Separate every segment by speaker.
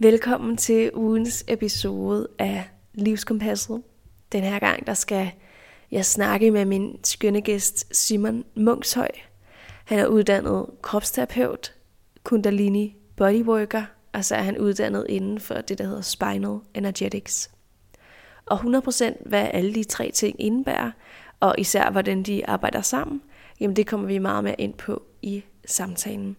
Speaker 1: Velkommen til ugens episode af Livskompasset. Den her gang, der skal jeg snakke med min skønne gæst Simon Mungshøj. Han er uddannet kropsterapeut, kundalini bodyworker, og så er han uddannet inden for det, der hedder Spinal Energetics. Og 100% hvad alle de tre ting indebærer, og især hvordan de arbejder sammen, jamen det kommer vi meget mere ind på i samtalen.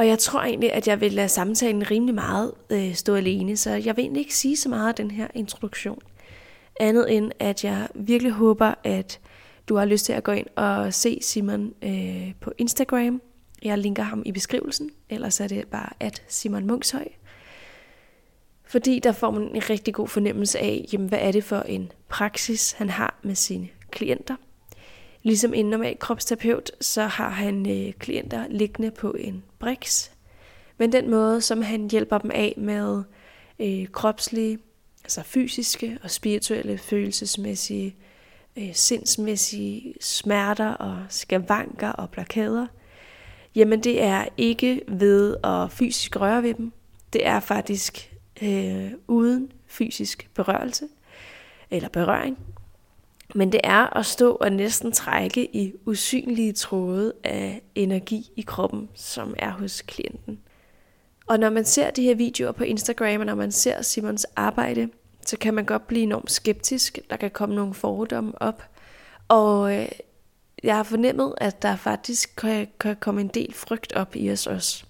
Speaker 1: Og jeg tror egentlig, at jeg vil lade samtalen rimelig meget øh, stå alene, så jeg vil egentlig ikke sige så meget af den her introduktion. Andet end, at jeg virkelig håber, at du har lyst til at gå ind og se Simon øh, på Instagram. Jeg linker ham i beskrivelsen, ellers er det bare at Simon Mungshøj. Fordi der får man en rigtig god fornemmelse af, jamen, hvad er det for en praksis, han har med sine klienter. Ligesom en normal kropsterapeut, så har han øh, klienter liggende på en briks. Men den måde, som han hjælper dem af med øh, kropslige, altså fysiske og spirituelle, følelsesmæssige, øh, sindsmæssige smerter og skavanker og blokader, jamen det er ikke ved at fysisk røre ved dem. Det er faktisk øh, uden fysisk berørelse eller berøring. Men det er at stå og næsten trække i usynlige tråde af energi i kroppen, som er hos klienten. Og når man ser de her videoer på Instagram, og når man ser Simons arbejde, så kan man godt blive enormt skeptisk. Der kan komme nogle fordomme op. Og øh, jeg har fornemmet, at der faktisk kan, kan komme en del frygt op i os også.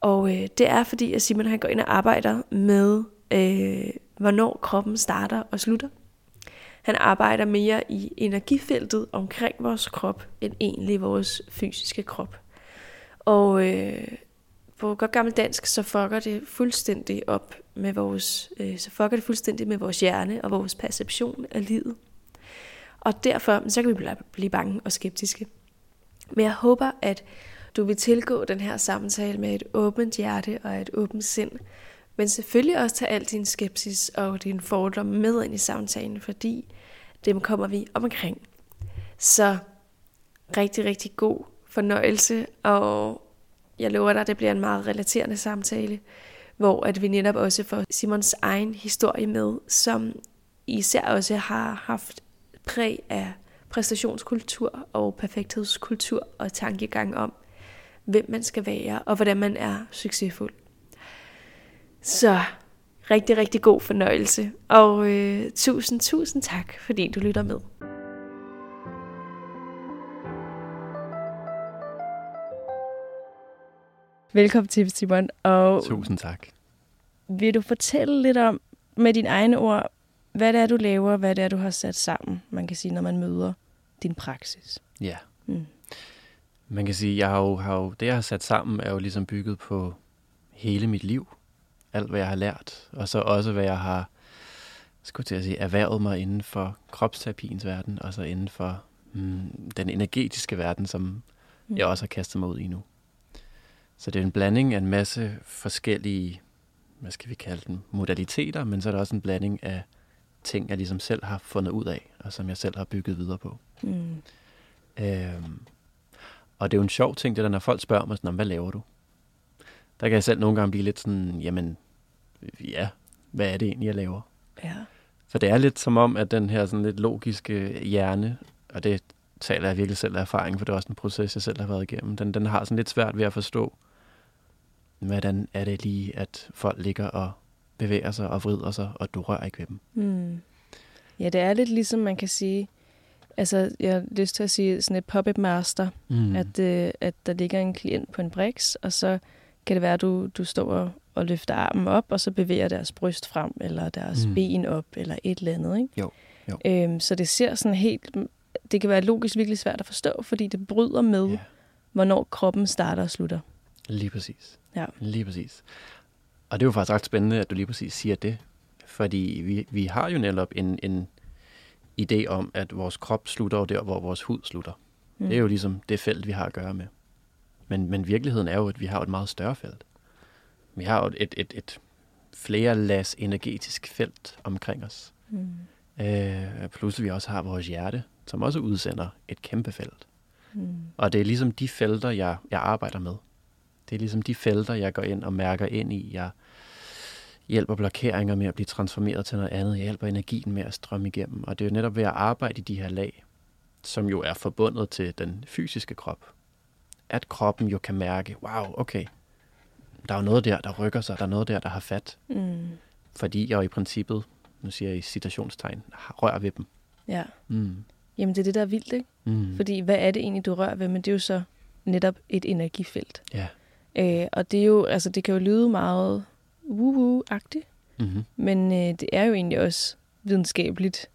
Speaker 1: Og øh, det er fordi, at Simon han går ind og arbejder med, øh, hvornår kroppen starter og slutter. Han arbejder mere i energifeltet omkring vores krop, end egentlig vores fysiske krop. Og øh, på godt gammelt dansk, så fucker det fuldstændig op med vores, øh, så fucker det fuldstændig med vores hjerne og vores perception af livet. Og derfor så kan vi blive bange og skeptiske. Men jeg håber, at du vil tilgå den her samtale med et åbent hjerte og et åbent sind, men selvfølgelig også tage al din skepsis og din fordomme med ind i samtalen, fordi dem kommer vi omkring. Så rigtig, rigtig god fornøjelse, og jeg lover dig, at det bliver en meget relaterende samtale, hvor at vi netop også får Simons egen historie med, som især også har haft præg af præstationskultur og perfekthedskultur og tankegang om, hvem man skal være og hvordan man er succesfuld. Så rigtig, rigtig god fornøjelse, og øh, tusind, tusind tak, fordi du lytter med. Velkommen til, Simon. Og
Speaker 2: Tusind tak.
Speaker 1: Vil du fortælle lidt om, med dine egne ord, hvad det er, du laver, hvad det er, du har sat sammen, man kan sige, når man møder din praksis?
Speaker 2: Ja. Mm. Man kan sige, jeg har jo, har jo, det, jeg har sat sammen, er jo ligesom bygget på hele mit liv. Alt, hvad jeg har lært. Og så også, hvad jeg har skulle til at sige, erhvervet mig inden for kropsterapiens verden, og så inden for mm, den energetiske verden, som mm. jeg også har kastet mig ud i nu. Så det er en blanding af en masse forskellige, hvad skal vi kalde dem, modaliteter, men så er der også en blanding af ting, jeg ligesom selv har fundet ud af, og som jeg selv har bygget videre på. Mm. Øhm, og det er jo en sjov ting, det der, når folk spørger mig sådan, hvad laver du? Der kan jeg selv nogle gange blive lidt sådan, jamen, ja, hvad er det egentlig, jeg laver?
Speaker 1: Ja.
Speaker 2: For det er lidt som om, at den her sådan lidt logiske hjerne, og det taler jeg virkelig selv af erfaring, for det er også en proces, jeg selv har været igennem, den, den har sådan lidt svært ved at forstå, hvordan er det lige, at folk ligger og bevæger sig og vrider sig, og du rører ikke ved dem.
Speaker 1: Mm. Ja, det er lidt ligesom man kan sige, altså jeg har lyst til at sige sådan et puppet master, mm. at, øh, at der ligger en klient på en briks, og så kan det være, at du, du står og, og løfter armen op, og så bevæger deres bryst frem, eller deres mm. ben op, eller et eller andet. Ikke?
Speaker 2: Jo. jo.
Speaker 1: Øhm, så det ser sådan helt, det kan være logisk virkelig svært at forstå, fordi det bryder med, yeah. hvornår kroppen starter og slutter.
Speaker 2: Lige præcis.
Speaker 1: Ja.
Speaker 2: Lige præcis. Og det er jo faktisk ret spændende, at du lige præcis siger det. Fordi vi, vi har jo netop en, en idé om, at vores krop slutter jo der, hvor vores hud slutter. Mm. Det er jo ligesom det felt, vi har at gøre med. Men, men virkeligheden er jo, at vi har et meget større felt. Vi har jo et, et, et, flere las energetisk felt omkring os.
Speaker 1: Mm.
Speaker 2: Øh, plus vi også har vores hjerte, som også udsender et kæmpe felt.
Speaker 1: Mm.
Speaker 2: Og det er ligesom de felter, jeg, jeg arbejder med. Det er ligesom de felter, jeg går ind og mærker ind i. Jeg hjælper blokeringer med at blive transformeret til noget andet. Jeg hjælper energien med at strømme igennem. Og det er jo netop ved at arbejde i de her lag, som jo er forbundet til den fysiske krop. At kroppen jo kan mærke, wow, okay, der er jo noget der, der rykker sig. Der er noget der, der har fat.
Speaker 1: Mm.
Speaker 2: Fordi jeg jo i princippet, nu siger jeg i citationstegn, rører ved dem.
Speaker 1: Ja.
Speaker 2: Mm.
Speaker 1: Jamen, det er det, der er vildt, ikke?
Speaker 2: Mm.
Speaker 1: Fordi hvad er det egentlig, du rører ved? Men det er jo så netop et energifelt.
Speaker 2: Ja.
Speaker 1: Øh, og det er jo, altså det kan jo lyde meget woo-woo-agtigt,
Speaker 2: Mm-hmm.
Speaker 1: men øh, det er jo egentlig også videnskabeligt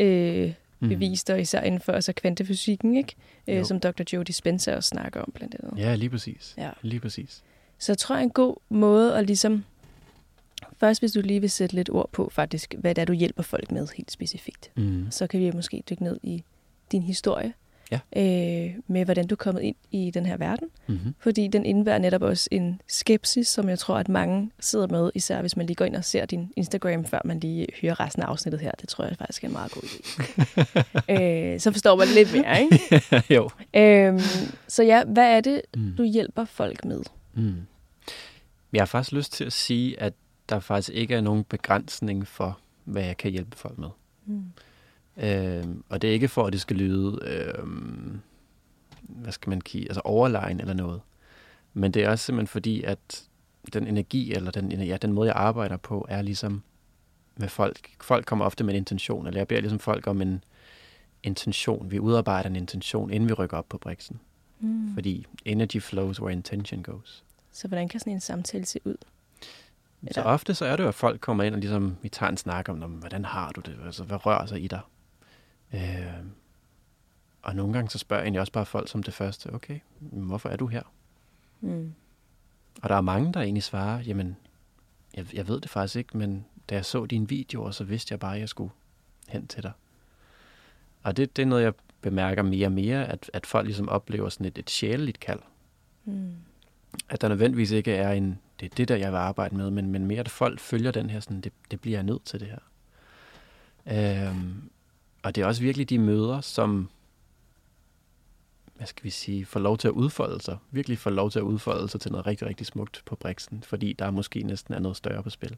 Speaker 1: øh,
Speaker 2: Mm.
Speaker 1: bevist, og især inden for altså kvantefysikken, ikke? Øh, som Dr. Joe Dispenza også snakker om, blandt andet.
Speaker 2: Ja, lige præcis.
Speaker 1: Ja.
Speaker 2: Lige præcis.
Speaker 1: Så jeg tror, en god måde at ligesom... Først, hvis du lige vil sætte lidt ord på faktisk, hvad det er, du hjælper folk med helt specifikt.
Speaker 2: Mm.
Speaker 1: Så kan vi måske dykke ned i din historie.
Speaker 2: Ja.
Speaker 1: Øh, med hvordan du er kommet ind i den her verden.
Speaker 2: Mm-hmm.
Speaker 1: Fordi den indebærer netop også en skepsis, som jeg tror, at mange sidder med, især hvis man lige går ind og ser din Instagram, før man lige hører resten af afsnittet her. Det tror jeg faktisk er en meget god idé. øh, så forstår man det lidt mere, ikke?
Speaker 2: jo.
Speaker 1: Øhm, så ja, hvad er det,
Speaker 2: Mm.
Speaker 1: du hjælper folk med?
Speaker 2: Mm. Jeg har faktisk lyst til at sige, at der faktisk ikke er nogen begrænsning for, hvad jeg kan hjælpe folk med.
Speaker 1: Mm.
Speaker 2: Øhm, og det er ikke for, at det skal lyde, øhm, hvad skal man sige, altså overlegen eller noget. Men det er også simpelthen fordi, at den energi, eller den, ja, den måde, jeg arbejder på, er ligesom med folk. Folk kommer ofte med en intention, eller jeg beder ligesom folk om en intention. Vi udarbejder en intention, inden vi rykker op på briksen.
Speaker 1: Mm.
Speaker 2: Fordi energy flows where intention goes.
Speaker 1: Så hvordan kan sådan en samtale se ud?
Speaker 2: Så
Speaker 1: Eller-
Speaker 2: ofte så er det jo, at folk kommer ind og ligesom, vi tager en snak om, "Nå, men hvordan har du det? Altså, hvad rører sig i dig? Øh, og nogle gange så spørger jeg egentlig også bare folk som det første, okay, hvorfor er du her?
Speaker 1: Mm.
Speaker 2: Og der er mange, der egentlig svarer, jamen, jeg, jeg ved det faktisk ikke, men da jeg så dine videoer, så vidste jeg bare, at jeg skulle hen til dig. Og det, det er noget, jeg bemærker mere og mere, at, at folk ligesom oplever sådan et, et sjæleligt kald.
Speaker 1: Mm.
Speaker 2: at der nødvendigvis ikke er en, det er det der, jeg vil arbejde med, men, men mere, at folk følger den her, sådan, det, det bliver jeg nødt til det her. Øhm, og det er også virkelig de møder, som, hvad skal vi sige, får lov til at udfolde sig, virkelig får lov til at udfolde sig til noget rigtig, rigtig smukt på Brixen, fordi der er måske næsten er noget større på spil.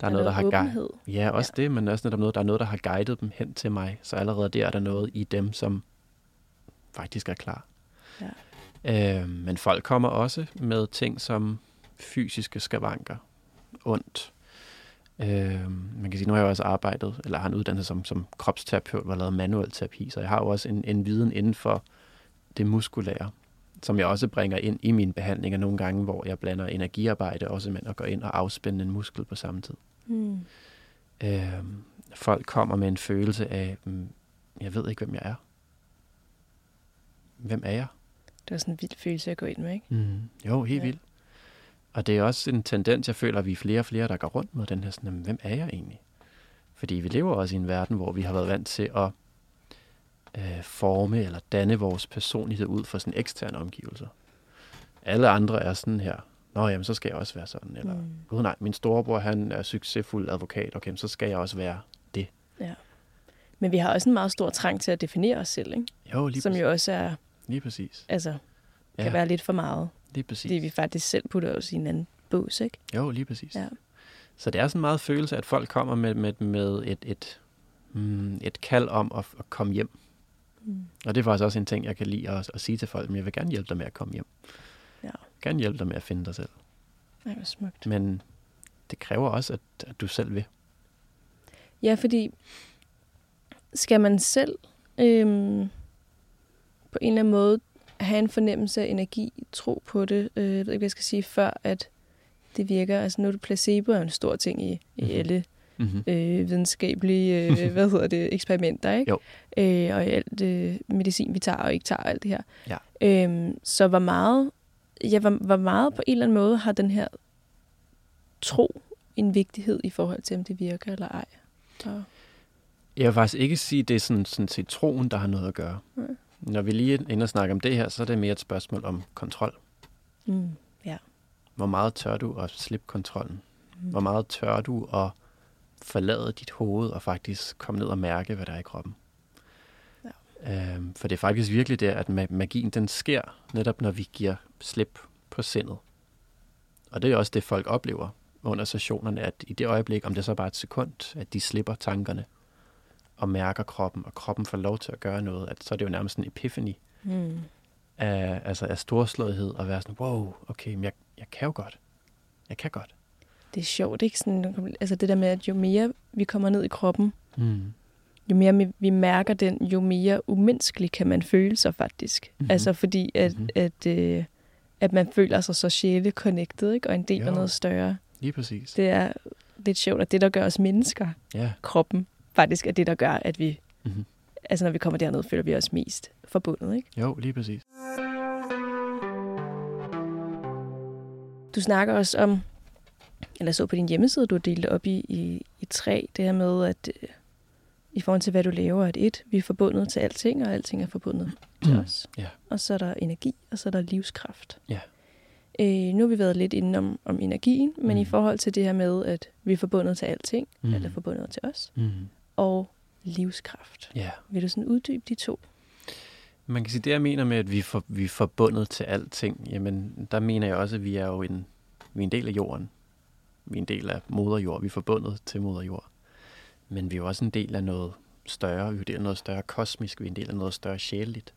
Speaker 2: Der er, noget, der har guidet.
Speaker 1: åbenhed.
Speaker 2: Ja, også ja. det, men også netop noget, der er noget, der har guidet dem hen til mig. Så allerede der er der noget i dem, som faktisk er klar.
Speaker 1: Ja.
Speaker 2: Øh, men folk kommer også med ting som fysiske skavanker, ondt. Øh, man kan sige, nu har jeg også arbejdet, eller har en uddannelse som, som kropsterapeut, hvor jeg lavet manuel terapi, så jeg har jo også en, en viden inden for det muskulære, som jeg også bringer ind i mine behandlinger nogle gange, hvor jeg blander energiarbejde også med at gå ind og afspænde en muskel på samme tid.
Speaker 1: Mm.
Speaker 2: Øh, folk kommer med en følelse af, mm, jeg ved ikke, hvem jeg er. Hvem er jeg?
Speaker 1: Det var sådan en vild følelse at gå ind med, ikke?
Speaker 2: Mm. Jo, helt
Speaker 1: ja.
Speaker 2: vildt. Og det er også en tendens, jeg føler, at vi er flere og flere, der går rundt med den her sådan, "Jamen, hvem er jeg egentlig? Fordi vi lever også i en verden, hvor vi har været vant til at øh, forme eller danne vores personlighed ud fra sådan eksterne omgivelser. Alle andre er sådan her. Nå, jamen, så skal jeg også være sådan. Eller,
Speaker 1: Mm.
Speaker 2: gud nej, min storebror, han er succesfuld advokat. Okay, så skal jeg også være det.
Speaker 1: Men vi har også en meget stor trang til at definere os selv, ikke?
Speaker 2: Jo, lige
Speaker 1: Som
Speaker 2: præcis.
Speaker 1: jo også er,
Speaker 2: Lige præcis.
Speaker 1: altså, kan
Speaker 2: Ja,
Speaker 1: være lidt for meget.
Speaker 2: Lige præcis.
Speaker 1: Fordi vi faktisk selv putter os i en anden bås, ikke?
Speaker 2: Jo, lige præcis.
Speaker 1: Ja.
Speaker 2: Så det er sådan en meget følelse, at folk kommer med, med, med et, et, mm, et kald om at, at komme hjem.
Speaker 1: Mm.
Speaker 2: Og det er faktisk også en ting, jeg kan lide at, at sige til folk, men jeg vil gerne hjælpe dig med at komme hjem.
Speaker 1: Ja.
Speaker 2: Jeg vil gerne hjælpe dig med at finde dig selv.
Speaker 1: Ej, hvor smukt.
Speaker 2: Men det kræver også, at, at du selv vil.
Speaker 1: Ja, fordi skal man selv øhm, på en eller anden måde have en fornemmelse af energi, tro på det, øh, jeg ved ikke, hvad jeg skal sige, før at det virker. Altså nu det placebo er en stor ting i, i
Speaker 2: Mhm.
Speaker 1: alle
Speaker 2: Mm-hmm.
Speaker 1: øh, videnskabelige øh, hvad hedder det, eksperimenter, ikke?
Speaker 2: Jo.
Speaker 1: Øh, og alt øh, medicin, vi tager og ikke tager, alt det her.
Speaker 2: Ja.
Speaker 1: Øhm, så hvor meget, ja, hvor, hvor meget på en eller anden måde har den her tro en vigtighed i forhold til, om det virker eller ej? Og,
Speaker 2: Jeg vil faktisk ikke sige, at det er sådan, sådan set troen, der har noget at gøre.
Speaker 1: Nej.
Speaker 2: Når vi lige er inde og snakke om det her, så er det mere et spørgsmål om kontrol.
Speaker 1: mm, ja.
Speaker 2: Hvor meget tør du at slippe kontrollen?
Speaker 1: Mm.
Speaker 2: Hvor meget tør du at forlade dit hoved og faktisk komme ned og mærke, hvad der er i kroppen? Ja. Øhm, for det er faktisk virkelig der, at ma- magien den sker netop, når vi giver slip på sindet. Og det er også det, folk oplever under sessionerne, at i det øjeblik, om det så er bare et sekund, at de slipper tankerne og mærker kroppen, og kroppen får lov til at gøre noget, at så er det jo nærmest en epiphany
Speaker 1: Mm.
Speaker 2: af, altså af storslåethed, og være sådan, wow, okay, men jeg, jeg kan jo godt. Jeg kan godt.
Speaker 1: Det er sjovt, ikke? Sådan, altså det der med, at jo mere vi kommer ned i kroppen,
Speaker 2: Mm.
Speaker 1: jo mere vi- mærker den, jo mere umenneskelig kan man føle sig faktisk.
Speaker 2: Mhm.
Speaker 1: Mm-hmm. Altså fordi, at,
Speaker 2: Mhm.
Speaker 1: mm-hmm. at, øh, at man føler sig så sjæle connected, ikke? og en del
Speaker 2: Jo.
Speaker 1: af noget større.
Speaker 2: Lige præcis.
Speaker 1: Det er lidt sjovt, at det, der gør os mennesker,
Speaker 2: Ja.
Speaker 1: kroppen, faktisk er det, der gør, at vi,
Speaker 2: Mm-hmm.
Speaker 1: altså når vi kommer derned, føler vi os mest forbundet. Ikke?
Speaker 2: Jo, lige præcis.
Speaker 1: Du snakker også om, eller så på din hjemmeside, du har delt op i, i, i tre, det her med, at øh, i forhold til, hvad du laver, at et, vi er forbundet til alting, og alting er forbundet til os.
Speaker 2: Ja.
Speaker 1: Og så er der energi, og så er der livskraft.
Speaker 2: Ja.
Speaker 1: Øh, nu har vi været lidt inde om, om energien, men
Speaker 2: Mm.
Speaker 1: i forhold til det her med, at vi er forbundet til alting,
Speaker 2: Mm.
Speaker 1: mm. eller forbundet til os,
Speaker 2: Mm.
Speaker 1: Og livskraft.
Speaker 2: Ja.
Speaker 1: Vil du sådan uddybe de to?
Speaker 2: Man kan sige, det jeg mener med, at vi er, for, vi er forbundet til alting, jamen der mener jeg også, at vi er jo en, vi er en del af jorden. Vi er en del af moderjord. Vi er forbundet til moderjord. Men vi er jo også en del af noget større. Vi er en del af noget større kosmisk. Vi er en del af noget større sjæleligt.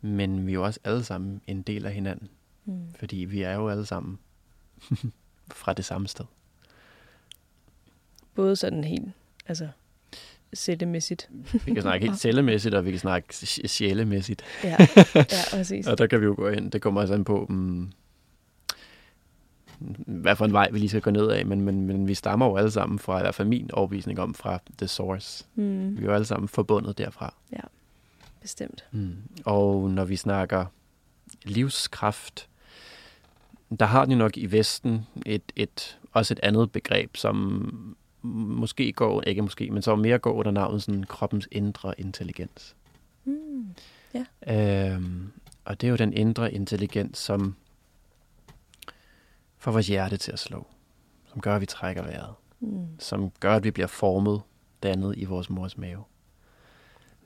Speaker 2: Men vi er jo også alle sammen en del af hinanden.
Speaker 1: Mm.
Speaker 2: Fordi vi er jo alle sammen fra det samme sted.
Speaker 1: Både sådan helt, altså sættemæssigt.
Speaker 2: Vi kan snakke helt cellemæssigt, og vi kan snakke sj- sjælemæssigt.
Speaker 1: Ja, ja præcis.
Speaker 2: Og der kan vi jo gå ind. Det kommer også an på, um, hvad for en vej vi lige skal gå ned af. Men, men, men vi stammer jo alle sammen fra, i hvert fald min overbevisning om, fra The Source.
Speaker 1: Mm.
Speaker 2: Vi er jo alle sammen forbundet derfra.
Speaker 1: Bestemt.
Speaker 2: Mm. Og når vi snakker livskraft, der har den jo nok i Vesten et, et, også et andet begreb, som måske går, ikke måske, men som mere går under navnet sådan kroppens indre intelligens.
Speaker 1: Mm.
Speaker 2: Øhm, og det er jo den indre intelligens, som får vores hjerte til at slå. Som gør, at vi trækker vejret.
Speaker 1: Mm.
Speaker 2: Som gør, at vi bliver formet, dannet i vores mors mave.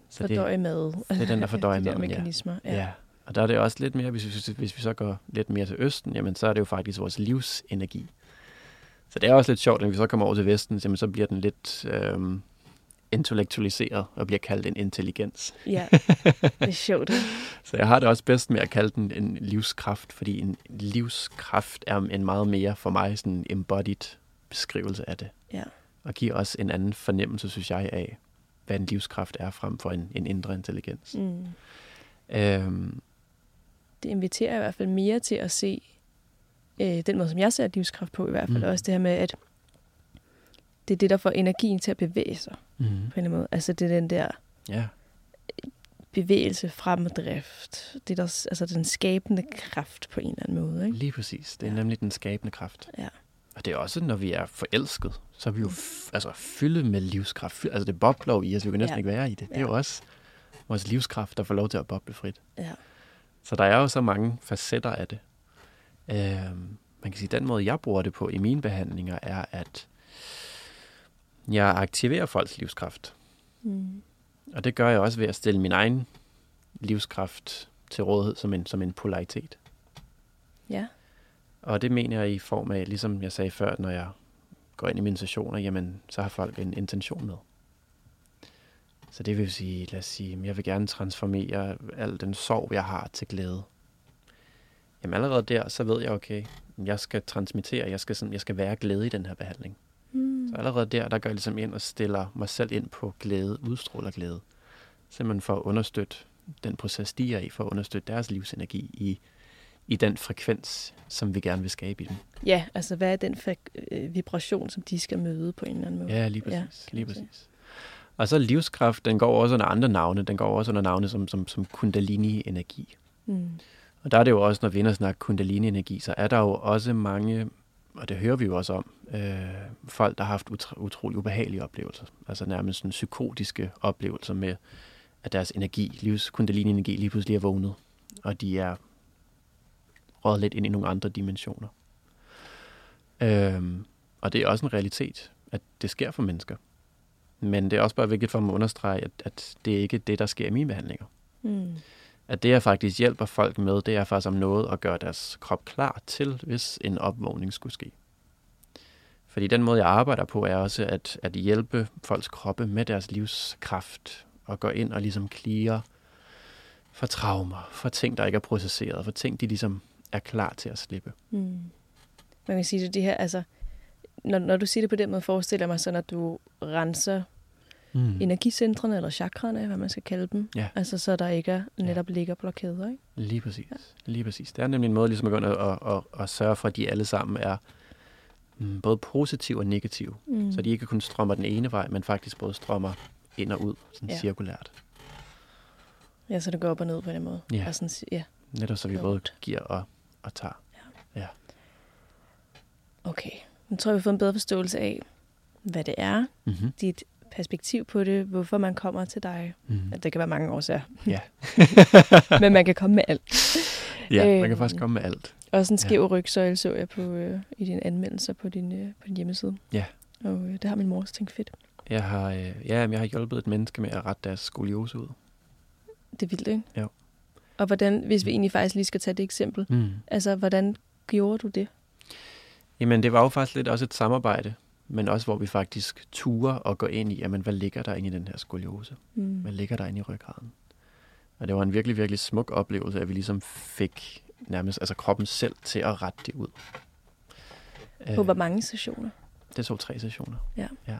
Speaker 2: Så det,
Speaker 1: Fordøje mad.
Speaker 2: det er den, der fordøjer
Speaker 1: De
Speaker 2: ja.
Speaker 1: mekanismer.
Speaker 2: ja. ja. Og der er det også lidt mere, hvis, hvis, hvis vi så går lidt mere til østen, jamen så er det jo faktisk vores livsenergi. Så det er også lidt sjovt, når vi så kommer over til vesten, jamen så bliver den lidt øhm, intellektualiseret og bliver kaldt en intelligens.
Speaker 1: ja, det er sjovt.
Speaker 2: Så jeg har det også bedst med at kalde den en livskraft, fordi en livskraft er en meget mere for mig sådan embodied beskrivelse af det.
Speaker 1: Ja.
Speaker 2: Og giver også en anden fornemmelse, synes jeg, af, hvad en livskraft er frem for en, en indre intelligens.
Speaker 1: Mm.
Speaker 2: Øhm,
Speaker 1: Det inviterer i hvert fald mere til at se øh, den måde, som jeg ser livskraft på i hvert fald.
Speaker 2: Mm.
Speaker 1: Også det her med, at det er det, der får energien til at bevæge sig
Speaker 2: mm,
Speaker 1: på en eller anden måde. Altså det er den der
Speaker 2: ja,
Speaker 1: bevægelse, fremdrift. Det er der, altså den skabende kraft på en eller anden måde. Ikke?
Speaker 2: lige præcis. Det er
Speaker 1: Ja.
Speaker 2: nemlig den skabende kraft.
Speaker 1: Ja.
Speaker 2: Og det er også, når vi er forelsket, så er vi jo f- altså, fyldet med livskraft. Altså det bobler jo i os, vi kan næsten
Speaker 1: Ja.
Speaker 2: ikke være i det. Det er jo også vores livskraft, der får lov til at boble frit.
Speaker 1: Ja.
Speaker 2: Så der er jo så mange facetter af det. Øhm, man kan sige, den måde, jeg bruger det på i mine behandlinger, er, at jeg aktiverer folks livskraft.
Speaker 1: Mm.
Speaker 2: Og det gør jeg også ved at stille min egen livskraft til rådighed som en, som en polaritet.
Speaker 1: Ja.
Speaker 2: Og det mener jeg i form af, ligesom jeg sagde før, når jeg går ind i mine sessioner, jamen, så har folk en intention med. Så det vil sige, lad os sige, jeg vil gerne transformere al den sorg, jeg har til glæde. Jamen allerede der, så ved jeg, okay, jeg skal transmittere, jeg skal, sådan, jeg skal være glæde i den her behandling.
Speaker 1: Mm.
Speaker 2: Så allerede der, der går jeg ligesom ind og stiller mig selv ind på glæde, udstråler glæde. Simpelthen for at understøtte den proces, de er i, for at understøtte deres livsenergi i, i den frekvens, som vi gerne vil skabe i dem.
Speaker 1: Ja, altså hvad er den øh, vibration, som de skal møde på en eller anden måde?
Speaker 2: Ja, lige præcis.
Speaker 1: Ja,
Speaker 2: lige
Speaker 1: man sige.
Speaker 2: præcis. Og så livskraft, den går også under andre navne. Den går også under navne som, som, som kundalini-energi.
Speaker 1: Mm.
Speaker 2: Og der er det jo også, når vi ender og snakker kundalini-energi, så er der jo også mange, og det hører vi jo også om, øh, folk, der har haft utro, utrolig ubehagelige oplevelser. Altså nærmest sådan psykotiske oplevelser med, at deres energi, livs kundalini-energi lige pludselig er vågnet, og de er røget lidt ind i nogle andre dimensioner. Øh, og det er også en realitet, at det sker for mennesker. Men det er også bare vigtigt for mig at understrege, at, at det er ikke det, der sker i mine behandlinger
Speaker 1: Mm
Speaker 2: at det, jeg faktisk hjælper folk med, det er faktisk om noget at gøre deres krop klar til, hvis en opvågning skulle ske. Fordi den måde, jeg arbejder på, er også at, at hjælpe folks kroppe med deres livskraft, og gå ind og ligesom klire for traumer, for ting, der ikke er processeret, for ting, de ligesom er klar til at slippe.
Speaker 1: Mm. Man kan sige, det det her, altså, når, når du siger det på den måde, forestiller jeg mig sådan, at du renser
Speaker 2: Mm.
Speaker 1: energicentrene, eller chakraerne, hvad man skal kalde dem.
Speaker 2: Ja.
Speaker 1: Altså, så der ikke er, netop ligger blokader, ikke?
Speaker 2: Lige præcis. Ja. Lige præcis. Det er nemlig en måde ligesom at gå ind og, og, og, sørge for, at de alle sammen er mm, både positive og negative.
Speaker 1: Mm.
Speaker 2: Så de ikke kun strømmer den ene vej, men faktisk både strømmer ind og ud, sådan
Speaker 1: Ja.
Speaker 2: ja. cirkulært.
Speaker 1: Ja, så det går op og ned på den måde.
Speaker 2: Ja.
Speaker 1: Og sådan, ja.
Speaker 2: Netop så vi både giver og, og tager.
Speaker 1: Okay. Nu tror jeg, vi har fået en bedre forståelse af, hvad det er,
Speaker 2: Mm-hmm.
Speaker 1: dit perspektiv på det, hvorfor man kommer til dig.
Speaker 2: Mm.
Speaker 1: Det kan være mange årsager.
Speaker 2: Ja.
Speaker 1: Men man kan komme med alt.
Speaker 2: ja, man
Speaker 1: Øhm.
Speaker 2: kan faktisk komme med alt.
Speaker 1: Også en
Speaker 2: Ja.
Speaker 1: skæv rygsøjle så jeg på, øh, i dine anmeldelser på din, øh, på din hjemmeside.
Speaker 2: Ja.
Speaker 1: Og øh, det har min mor også tænkt fedt.
Speaker 2: Jeg har, øh, ja, jeg har hjulpet et menneske med at rette deres skoliose ud.
Speaker 1: Det er vildt, ikke?
Speaker 2: Jo.
Speaker 1: Og hvordan, hvis vi egentlig faktisk lige skal tage det eksempel,
Speaker 2: Mm.
Speaker 1: altså hvordan gjorde du det?
Speaker 2: Jamen, det var jo faktisk lidt også et samarbejde, men også hvor vi faktisk turer og går ind i, jamen, hvad ligger der inde i den her skoliose?
Speaker 1: Mm.
Speaker 2: Hvad ligger der inde i ryggraden? Og det var en virkelig, virkelig smuk oplevelse, at vi ligesom fik nærmest altså kroppen selv til at rette det ud.
Speaker 1: På
Speaker 2: Øh,
Speaker 1: hvor mange sessioner?
Speaker 2: Det tog tre sessioner.
Speaker 1: Ja.
Speaker 2: ja.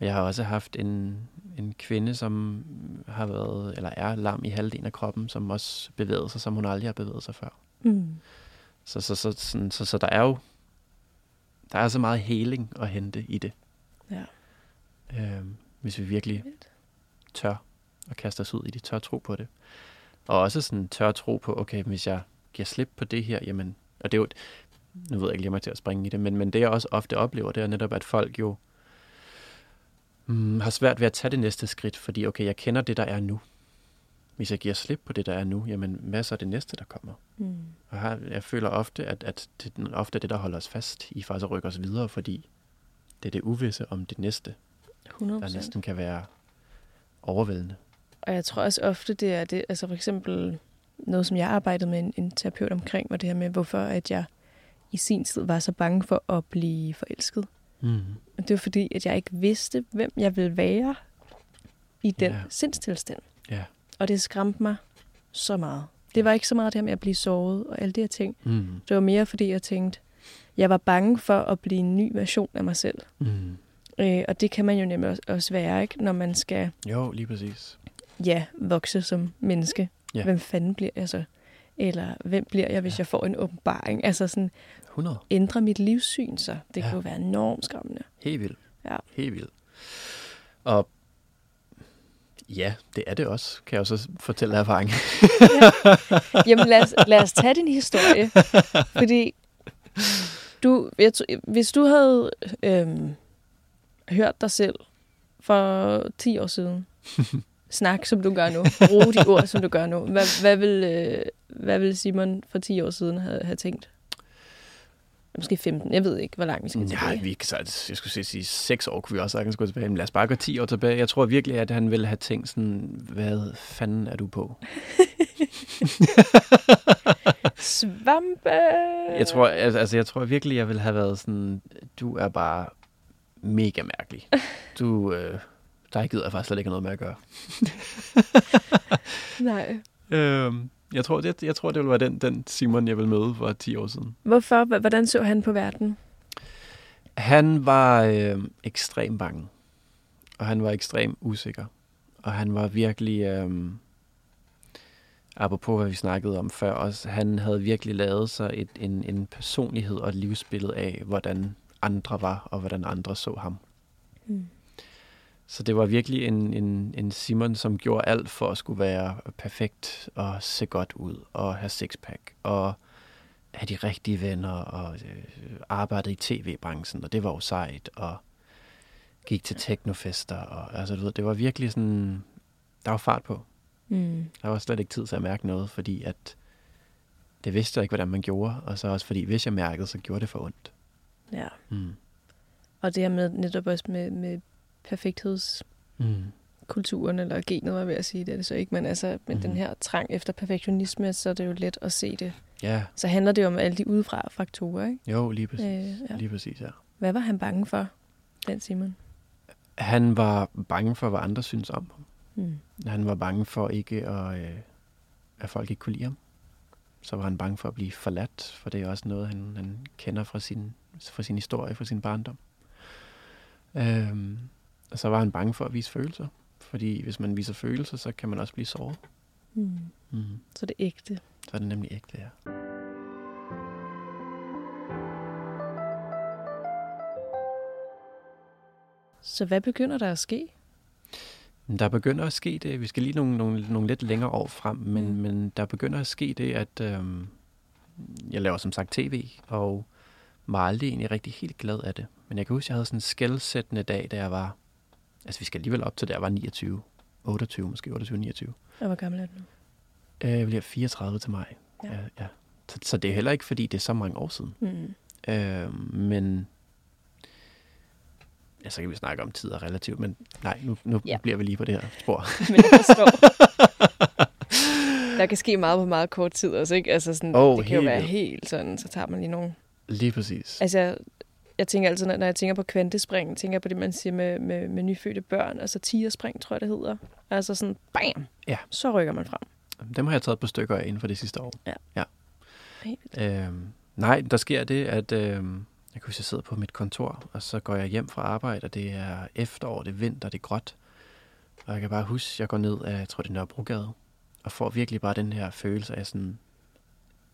Speaker 2: Og Jeg har også haft en, en kvinde, som har været, eller er lam i halvdelen af kroppen, som også bevæger sig, som hun aldrig har bevæget sig før.
Speaker 1: Mm.
Speaker 2: Så, så, så, sådan, så, så der er jo der er så meget heling at hente i det,
Speaker 1: Ja.
Speaker 2: øhm, hvis vi virkelig tør at kaste os ud i det, tør tro på det. Og også sådan tør tro på, okay, hvis jeg giver slip på det her, jamen, og det er jo, nu ved jeg ikke lige mig til at springe i det, men, men det jeg også ofte oplever, det er netop, at folk jo mm, har svært ved at tage det næste skridt, fordi okay, jeg kender det, der er nu. Hvis jeg giver slip på det, der er nu, jamen hvad så er det næste, der kommer?
Speaker 1: Mm.
Speaker 2: Og her, jeg føler ofte, at, at det er ofte det, der holder os fast i faktisk at rykke os videre, fordi det er det uvisse om det næste,
Speaker 1: 100
Speaker 2: der næsten kan være overvældende.
Speaker 1: Og jeg tror også ofte, det er det, altså for eksempel noget, som jeg arbejdede med en, en terapeut omkring, var det her med, hvorfor at jeg i sin tid var så bange for at blive forelsket.
Speaker 2: Mm.
Speaker 1: Og det var fordi, at jeg ikke vidste, hvem jeg ville være i den
Speaker 2: ja.
Speaker 1: sindstilstand.
Speaker 2: Ja.
Speaker 1: Og det skræmte mig så meget. Det var ikke så meget det her med at blive såret og alle de her ting.
Speaker 2: Mm.
Speaker 1: Det var mere fordi, jeg tænkte, jeg var bange for at blive en ny version af mig selv.
Speaker 2: Mm.
Speaker 1: Øh, og det kan man jo nemlig også, også være, ikke? når man skal
Speaker 2: Jo, lige præcis.
Speaker 1: ja, vokse som menneske.
Speaker 2: Ja.
Speaker 1: Hvem fanden bliver jeg så? Eller hvem bliver jeg, hvis
Speaker 2: Ja.
Speaker 1: jeg får en åbenbaring? Altså sådan,
Speaker 2: 100.
Speaker 1: ændre mit livssyn så. Det
Speaker 2: Ja.
Speaker 1: jo være enormt skræmmende.
Speaker 2: Helt vildt.
Speaker 1: Ja.
Speaker 2: Helt vildt. Og ja, det er det også, kan jeg jo så fortælle af erfaring.
Speaker 1: Jamen lad os, lad os tage din historie. Fordi du, jeg, hvis du havde øhm, hørt dig selv for 10 år siden, snak som du gør nu, bruge de ord, som du gør nu, hvad, hvad, vil, øh, hvad vil Simon for 10 år siden have, have tænkt? Måske 15, jeg ved ikke, hvor langt vi skal
Speaker 2: Ja,
Speaker 1: tilbage.
Speaker 2: vi, så, jeg skulle sige, sige, seks år kunne vi også sagtens gå tilbage. Men lad os bare gå 10 år tilbage. Jeg tror virkelig, at han ville have tænkt sådan, hvad fanden er du på?
Speaker 1: Svampe!
Speaker 2: Jeg tror, altså, altså, jeg tror virkelig, jeg ville have været sådan, du er bare mega mærkelig. Du, øh, der gider jeg faktisk slet ikke noget med at gøre.
Speaker 1: Nej.
Speaker 2: Øhm, jeg, tror, det, jeg tror, det ville være den, den Simon, jeg ville møde for 10 år siden.
Speaker 1: Hvorfor? Hvordan så han på verden?
Speaker 2: Han var øh, ekstremt bange, og han var ekstremt usikker, og han var virkelig... Øh, apropos hvad vi snakkede om før også, han havde virkelig lavet sig et, en, en personlighed og et livsbillede af, hvordan andre var, og hvordan andre så ham.
Speaker 1: Mm.
Speaker 2: Så det var virkelig en, en, en Simon, som gjorde alt for at skulle være perfekt og se godt ud og have sixpack og have de rigtige venner og øh, arbejde i tv-branchen, og det var jo sejt, og gik til teknofester, og altså, du ved, det var virkelig sådan, der var fart på.
Speaker 1: Mm.
Speaker 2: Der var slet ikke tid til at mærke noget, fordi at det vidste jeg ikke, hvordan man gjorde, og så også fordi, hvis jeg mærkede, så gjorde det for ondt.
Speaker 1: Ja.
Speaker 2: Mm.
Speaker 1: Og det her med netop også med, med perfekthedskulturen,
Speaker 2: Mm.
Speaker 1: eller genet, var ved at sige, det er det så ikke, men altså med
Speaker 2: Mhm.
Speaker 1: den her trang efter perfektionisme, så er det jo let at se det.
Speaker 2: Ja,
Speaker 1: Så handler det jo om alle de udefra faktorer, ikke?
Speaker 2: jo, lige præcis.
Speaker 1: Øh, ja.
Speaker 2: Lige præcis, ja.
Speaker 1: Hvad var han bange for, den Simon?
Speaker 2: Han var bange for, hvad andre synes om ham.
Speaker 1: Mm.
Speaker 2: Han var bange for ikke at, øh, at folk ikke kunne lide ham. Så var han bange for at blive forladt, for det er også noget, han, han kender fra sin, fra sin historie, fra sin barndom. Øhm, og så var han bange for at vise følelser, fordi hvis man viser følelser, så kan man også blive såret.
Speaker 1: Mm.
Speaker 2: Mm.
Speaker 1: Så det er ægte.
Speaker 2: Så er det nemlig ægte, ja.
Speaker 1: Så hvad begynder der at ske?
Speaker 2: Der begynder at ske det, vi skal lige nogle, nogle, nogle lidt længere år frem, men,
Speaker 1: Mm.
Speaker 2: men der begynder at ske det, at øhm, jeg laver som sagt tv, og var aldrig egentlig rigtig helt glad af det. Men jeg kan huske, jeg havde sådan en skældsættende dag, da jeg var, altså vi skal alligevel op til, jeg var 29, 28 måske, 28, 29.
Speaker 1: Og hvor gammel er du nu?
Speaker 2: Øh, Jeg bliver 34 til maj.
Speaker 1: Ja.
Speaker 2: Ja, ja. Så, så det er heller ikke, fordi det er så mange år siden.
Speaker 1: Mm.
Speaker 2: Øh, men ja, så kan vi snakke om tid og relativt, men nej, nu, nu
Speaker 1: Ja.
Speaker 2: bliver vi lige på det her spor.
Speaker 1: Men jeg forstår. der kan ske meget på meget kort tid også, ikke? Altså sådan,
Speaker 2: Åh,
Speaker 1: det kan jo
Speaker 2: helt
Speaker 1: være helt sådan, så tager man lige nogle...
Speaker 2: Lige præcis.
Speaker 1: Altså, jeg, tænker altid, når jeg tænker på kvantespring, tænker jeg på det, man siger med, med, med nyfødte børn, altså tigerspring, tror jeg, det hedder. Altså sådan, bam,
Speaker 2: Ja.
Speaker 1: så rykker man frem.
Speaker 2: Dem har jeg taget på stykker af inden for det sidste år.
Speaker 1: Helt vildt.
Speaker 2: Øhm, nej, der sker det, at øhm, jeg kan huske, jeg sidder på mit kontor, og så går jeg hjem fra arbejde, og det er efterår, det er vinter, det er gråt. Og jeg kan bare huske, jeg går ned af, jeg tror det er Nørrebrogade, og får virkelig bare den her følelse af sådan,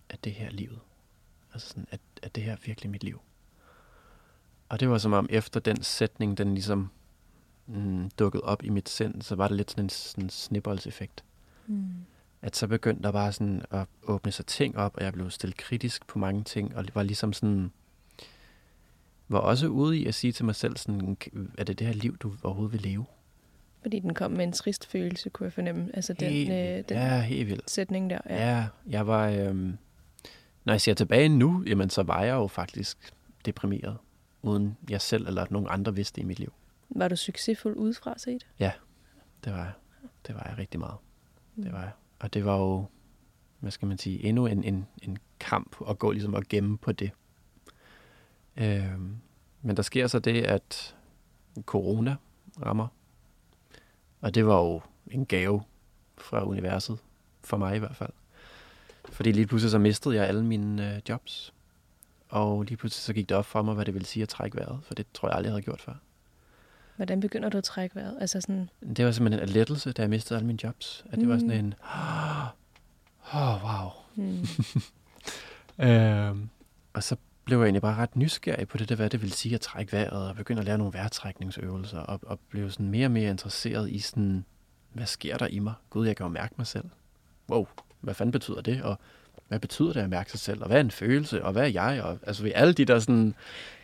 Speaker 2: at det her er livet. Altså sådan, at, at det her er virkelig mit liv. Og det var som om efter den sætning, den ligesom mm, dukkede op i mit sind, så var det lidt sådan en sådan snibboldseffekt
Speaker 1: Mm.
Speaker 2: at så begyndte der bare sådan at åbne sig ting op, og jeg blev stillet kritisk på mange ting, og var ligesom sådan, var også ude i at sige til mig selv sådan, er det det her liv, du overhovedet vil leve?
Speaker 1: Fordi den kom med en trist følelse, kunne jeg fornemme. Altså den,
Speaker 2: Helt
Speaker 1: øh, den
Speaker 2: Ja, helt vildt.
Speaker 1: sætning der. Ja.
Speaker 2: Ja, jeg var, øhm, når jeg ser tilbage nu, jamen så var jeg jo faktisk deprimeret, uden jeg selv eller nogen andre vidste det i mit liv.
Speaker 1: Var du succesfuld udefra set?
Speaker 2: Det var jeg. Det var jeg rigtig meget.
Speaker 1: Mm.
Speaker 2: Det var jeg. Og det var jo, hvad skal man sige, endnu en, en, en kamp at gå ligesom og gemme på det. Øhm, men der sker så det, at corona rammer. Og det var jo en gave fra universet, for mig i hvert fald. Fordi lige pludselig så mistede jeg alle mine øh, jobs. Og lige pludselig så gik det op for mig, hvad det ville sige at trække vejret, for det tror jeg aldrig, jeg havde gjort før.
Speaker 1: Hvordan begynder du at trække vejret? Altså sådan,
Speaker 2: Det var simpelthen en lettelse, da jeg mistede alle mine jobs. At det var sådan
Speaker 1: Mm.
Speaker 2: en, oh, wow,
Speaker 1: hmm,
Speaker 2: Øhm, og så blev jeg egentlig bare ret nysgerrig på det, der, hvad det ville sige at trække vejret, og begynde at lære nogle vejrtrækningsøvelser, og, og blev sådan mere og mere interesseret i sådan, hvad sker der i mig? Gud, jeg kan jo mærke mig selv. Wow, hvad fanden betyder det? Og hvad betyder det at mærke sig selv? Og hvad er en følelse? Og hvad er jeg? Og, altså, ved alle de der sådan,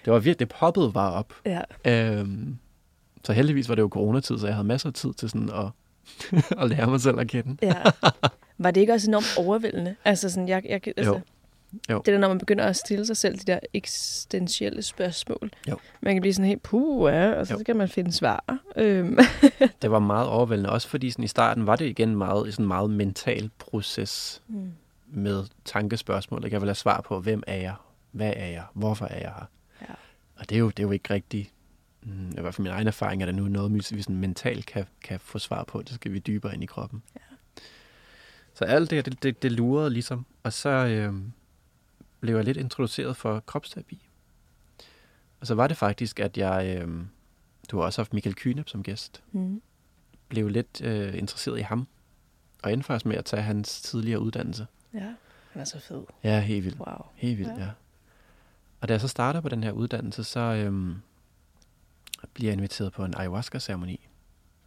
Speaker 2: det var virkelig, det poppede bare op.
Speaker 1: ja.
Speaker 2: Øhm, så heldigvis var det jo coronatid, så jeg havde masser af tid til sådan at, at lære mig selv at kende.
Speaker 1: ja. Var det ikke også enormt overvældende? Altså sådan, jeg, jeg, altså,
Speaker 2: Jo. Jo.
Speaker 1: Det der, når man begynder at stille sig selv de der eksistentielle spørgsmål.
Speaker 2: Jo.
Speaker 1: Man kan blive sådan helt puh, ja, og så
Speaker 2: Jo.
Speaker 1: skal man finde svar. Øhm.
Speaker 2: Det var meget overvældende, også fordi sådan i starten var det igen meget, sådan en meget mental proces
Speaker 1: Mm.
Speaker 2: Med tankespørgsmål. Jeg vil have svar på, hvem er jeg? Hvad er jeg? Hvorfor er jeg her?
Speaker 1: Ja.
Speaker 2: Og det er jo, det er jo ikke rigtigt, mm, i hvert fald min egen erfaring, er der nu noget, vi sådan mentalt kan, kan få svar på. Det skal vi dybere ind i kroppen.
Speaker 1: Ja.
Speaker 2: Så alt det her, det, det, det lurede ligesom. Og så øh, blev jeg lidt introduceret for kropsterapi. Og så var det faktisk, at jeg... Øh, du har også haft Michael Kynep som gæst
Speaker 1: Mm.
Speaker 2: blev lidt øh, interesseret i ham. og endte faktisk med at tage hans tidligere uddannelse.
Speaker 1: Ja, han er så fed.
Speaker 2: Ja, helt vildt.
Speaker 1: Wow.
Speaker 2: Helt vildt,
Speaker 1: Ja.
Speaker 2: ja. Og da jeg så starter på den her uddannelse, så øhm, bliver jeg inviteret på en ayahuasca-ceremoni.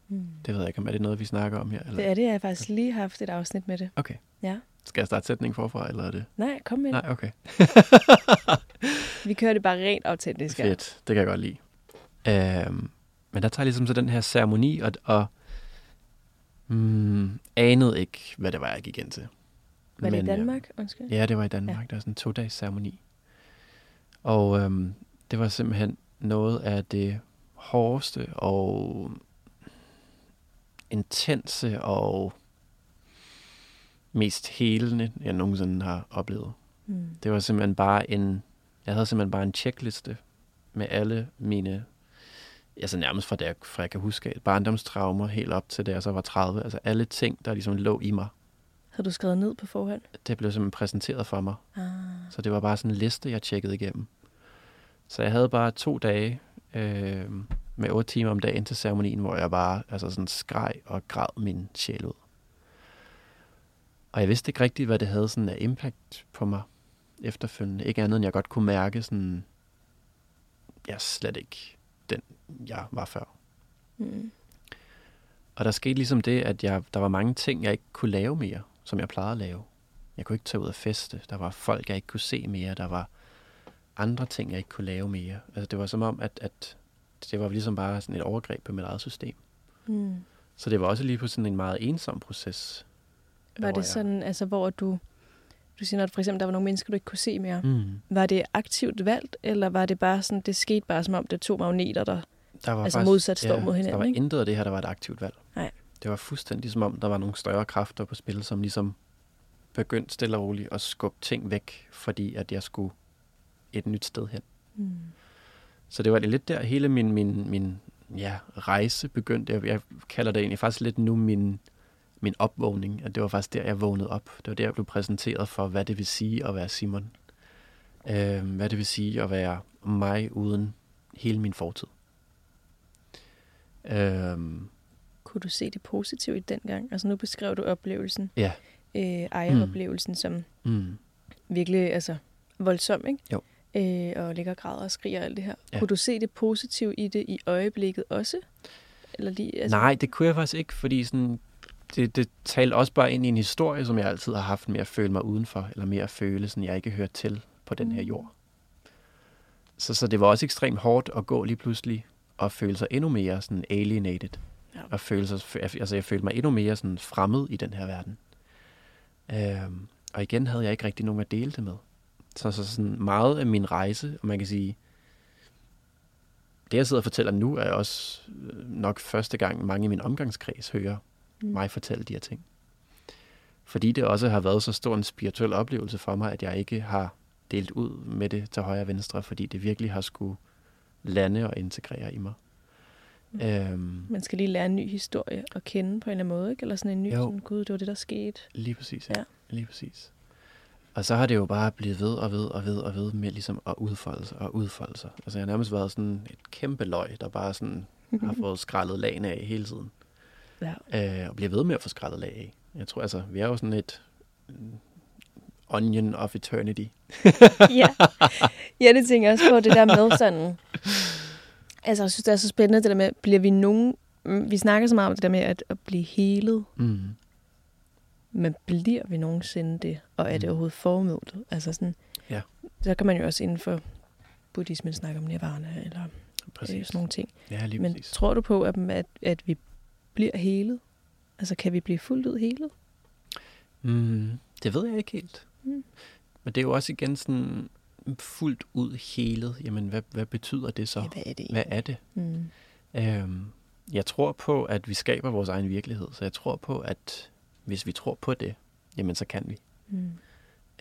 Speaker 1: Mm.
Speaker 2: Det ved jeg ikke, om er det noget, vi snakker om her? Eller?
Speaker 1: Det er det, jeg har faktisk lige haft et afsnit med det.
Speaker 2: Okay.
Speaker 1: Ja.
Speaker 2: Skal jeg starte sætningen forfra, eller er det?
Speaker 1: Nej, kom med.
Speaker 2: Nej, okay.
Speaker 1: Vi kører det bare rent autentisk.
Speaker 2: Fedt, det kan jeg godt lide. Øhm, men der tager ligesom så den her ceremoni, og, og mm, anede ikke, hvad det var, jeg gik ind til.
Speaker 1: Var det i
Speaker 2: Men, øhm,
Speaker 1: Danmark? Undskyld.
Speaker 2: Ja, det var i Danmark. Ja. Det var sådan en to-dages ceremoni. Og øhm, det var simpelthen noget af det hårdeste og intense og mest helende, jeg nogensinde har oplevet.
Speaker 1: Mm.
Speaker 2: Det var simpelthen bare en, jeg havde simpelthen bare en checkliste med alle mine, altså nærmest fra, jeg, fra jeg kan huske, barndomstraumer helt op til da jeg så var 30. Altså alle ting, der ligesom lå i mig,
Speaker 1: Havde du skrevet ned på forhånd?
Speaker 2: det blev simpelthen præsenteret for mig.
Speaker 1: Ah.
Speaker 2: Så det var bare sådan en liste, jeg tjekkede igennem. Så jeg havde bare to dage øh, med otte timer om dagen til ceremonien, hvor jeg bare altså sådan skreg og græd min sjæl ud. Og jeg vidste ikke rigtigt, hvad det havde sådan af impact på mig efterfølgende. Ikke andet end jeg godt kunne mærke sådan, jeg er slet ikke den, jeg var før.
Speaker 1: Mm.
Speaker 2: Og der skete ligesom det, at jeg, der var mange ting, jeg ikke kunne lave mere, som jeg plejede at lave. Jeg kunne ikke tage ud og feste. Der var folk, jeg ikke kunne se mere. Der var andre ting, jeg ikke kunne lave mere. Altså, det var som om, at, at det var ligesom bare sådan et overgreb på mit eget system.
Speaker 1: Mm.
Speaker 2: Så det var også lige på sådan en meget ensom proces.
Speaker 1: Var det
Speaker 2: jeg-
Speaker 1: sådan, altså hvor du, du siger, at for eksempel der var nogle mennesker, du ikke kunne se mere.
Speaker 2: Mm.
Speaker 1: Var det aktivt valgt, eller var det bare sådan, det skete bare som om, det er to magneter, der...
Speaker 2: Der var
Speaker 1: Altså modsat står mod
Speaker 2: Der
Speaker 1: hinanden,
Speaker 2: var
Speaker 1: ikke?
Speaker 2: intet af det her, der var et aktivt valg. Det var fuldstændig som om, der var nogle større kræfter på spil, som ligesom begyndte stille og roligt at skubbe ting væk, fordi at jeg skulle et nyt sted hen.
Speaker 1: Mm.
Speaker 2: Så det var lidt der, hele min, min, min ja, rejse begyndte. Jeg, jeg kalder det egentlig faktisk lidt nu min, min opvågning. At det var faktisk der, jeg vågnede op. Det var der, jeg blev præsenteret for, hvad det vil sige at være Simon. Øh, hvad det vil sige at være mig uden hele min fortid. Øh,
Speaker 1: Kunne du se det positive i den gang? Altså nu beskrev du oplevelsen,
Speaker 2: ja.
Speaker 1: øh, ejeroplevelsen, mm. som
Speaker 2: Mm.
Speaker 1: virkelig altså, voldsom, ikke?
Speaker 2: Jo.
Speaker 1: Øh, og ligger og græder og skriger og alt det her.
Speaker 2: Ja.
Speaker 1: Kunne du se det positive i det i øjeblikket også? Eller lige, altså,
Speaker 2: Nej, det kunne jeg faktisk ikke, fordi sådan, det, det talte også bare ind i en historie, som jeg altid har haft med at føle mig udenfor, eller med at føle, sådan, jeg ikke hører til på den her
Speaker 1: Mm.
Speaker 2: jord. Så, så det var også ekstremt hårdt at gå lige pludselig og føle sig endnu mere sådan alienated.
Speaker 1: Ja.
Speaker 2: Og føle sig, altså jeg følte mig endnu mere sådan fremmed i den her verden. Øhm, og igen havde jeg ikke rigtig nogen at dele det med. Så, så sådan meget af min rejse, og man kan sige, det jeg sidder og fortæller nu, er også øh, nok første gang mange i min omgangskreds hører
Speaker 1: Mm.
Speaker 2: mig fortælle de her ting. Fordi det også har været så stor en spirituel oplevelse for mig, at jeg ikke har delt ud med det til højre og venstre, fordi det virkelig har skulle lande og integrere i mig. Øhm,
Speaker 1: Man skal lige lære en ny historie at kende på en eller anden måde, ikke? Eller sådan en ny,
Speaker 2: Jo.
Speaker 1: sådan, gud, det var det, der skete.
Speaker 2: Lige præcis, ja.
Speaker 1: Ja.
Speaker 2: Lige præcis. Og så har det jo bare blivet ved og ved og ved og ved med ligesom at udfolde sig og udfolde sig. Altså jeg har nærmest været sådan et kæmpe løg, der bare sådan har fået skrællet lagene af hele tiden.
Speaker 1: Ja.
Speaker 2: Øh, og bliver ved med at få skrællet lag af. Jeg tror altså, vi er jo sådan et mm, onion of eternity.
Speaker 1: ja. ja, det tænker jeg også på, det der med sådan... Altså, jeg synes, det er så spændende, det der med, bliver vi nogen... mm, Vi snakker så meget om det der med at, at blive helet,
Speaker 2: Mm.
Speaker 1: men bliver vi nogensinde det? Og er det
Speaker 2: Mm.
Speaker 1: overhovedet formålet? Altså sådan...
Speaker 2: Ja.
Speaker 1: Så kan man jo også inden for buddhismen snakke om nirvana, eller øh,
Speaker 2: Præcis.
Speaker 1: sådan nogle ting.
Speaker 2: Ja, lige
Speaker 1: men
Speaker 2: præcis.
Speaker 1: tror du på, at, at, at vi bliver helet? Altså, kan vi blive fuldt ud helet?
Speaker 2: Mm, det ved jeg ikke helt.
Speaker 1: Mm.
Speaker 2: Men det er jo også igen sådan fuldt ud helet. Jamen, hvad, hvad betyder det så?
Speaker 1: Ja, hvad er det
Speaker 2: Hvad er det?
Speaker 1: Mm.
Speaker 2: Øhm, jeg tror på, at vi skaber vores egen virkelighed. Så jeg tror på, at hvis vi tror på det, jamen så kan vi.
Speaker 1: Mm.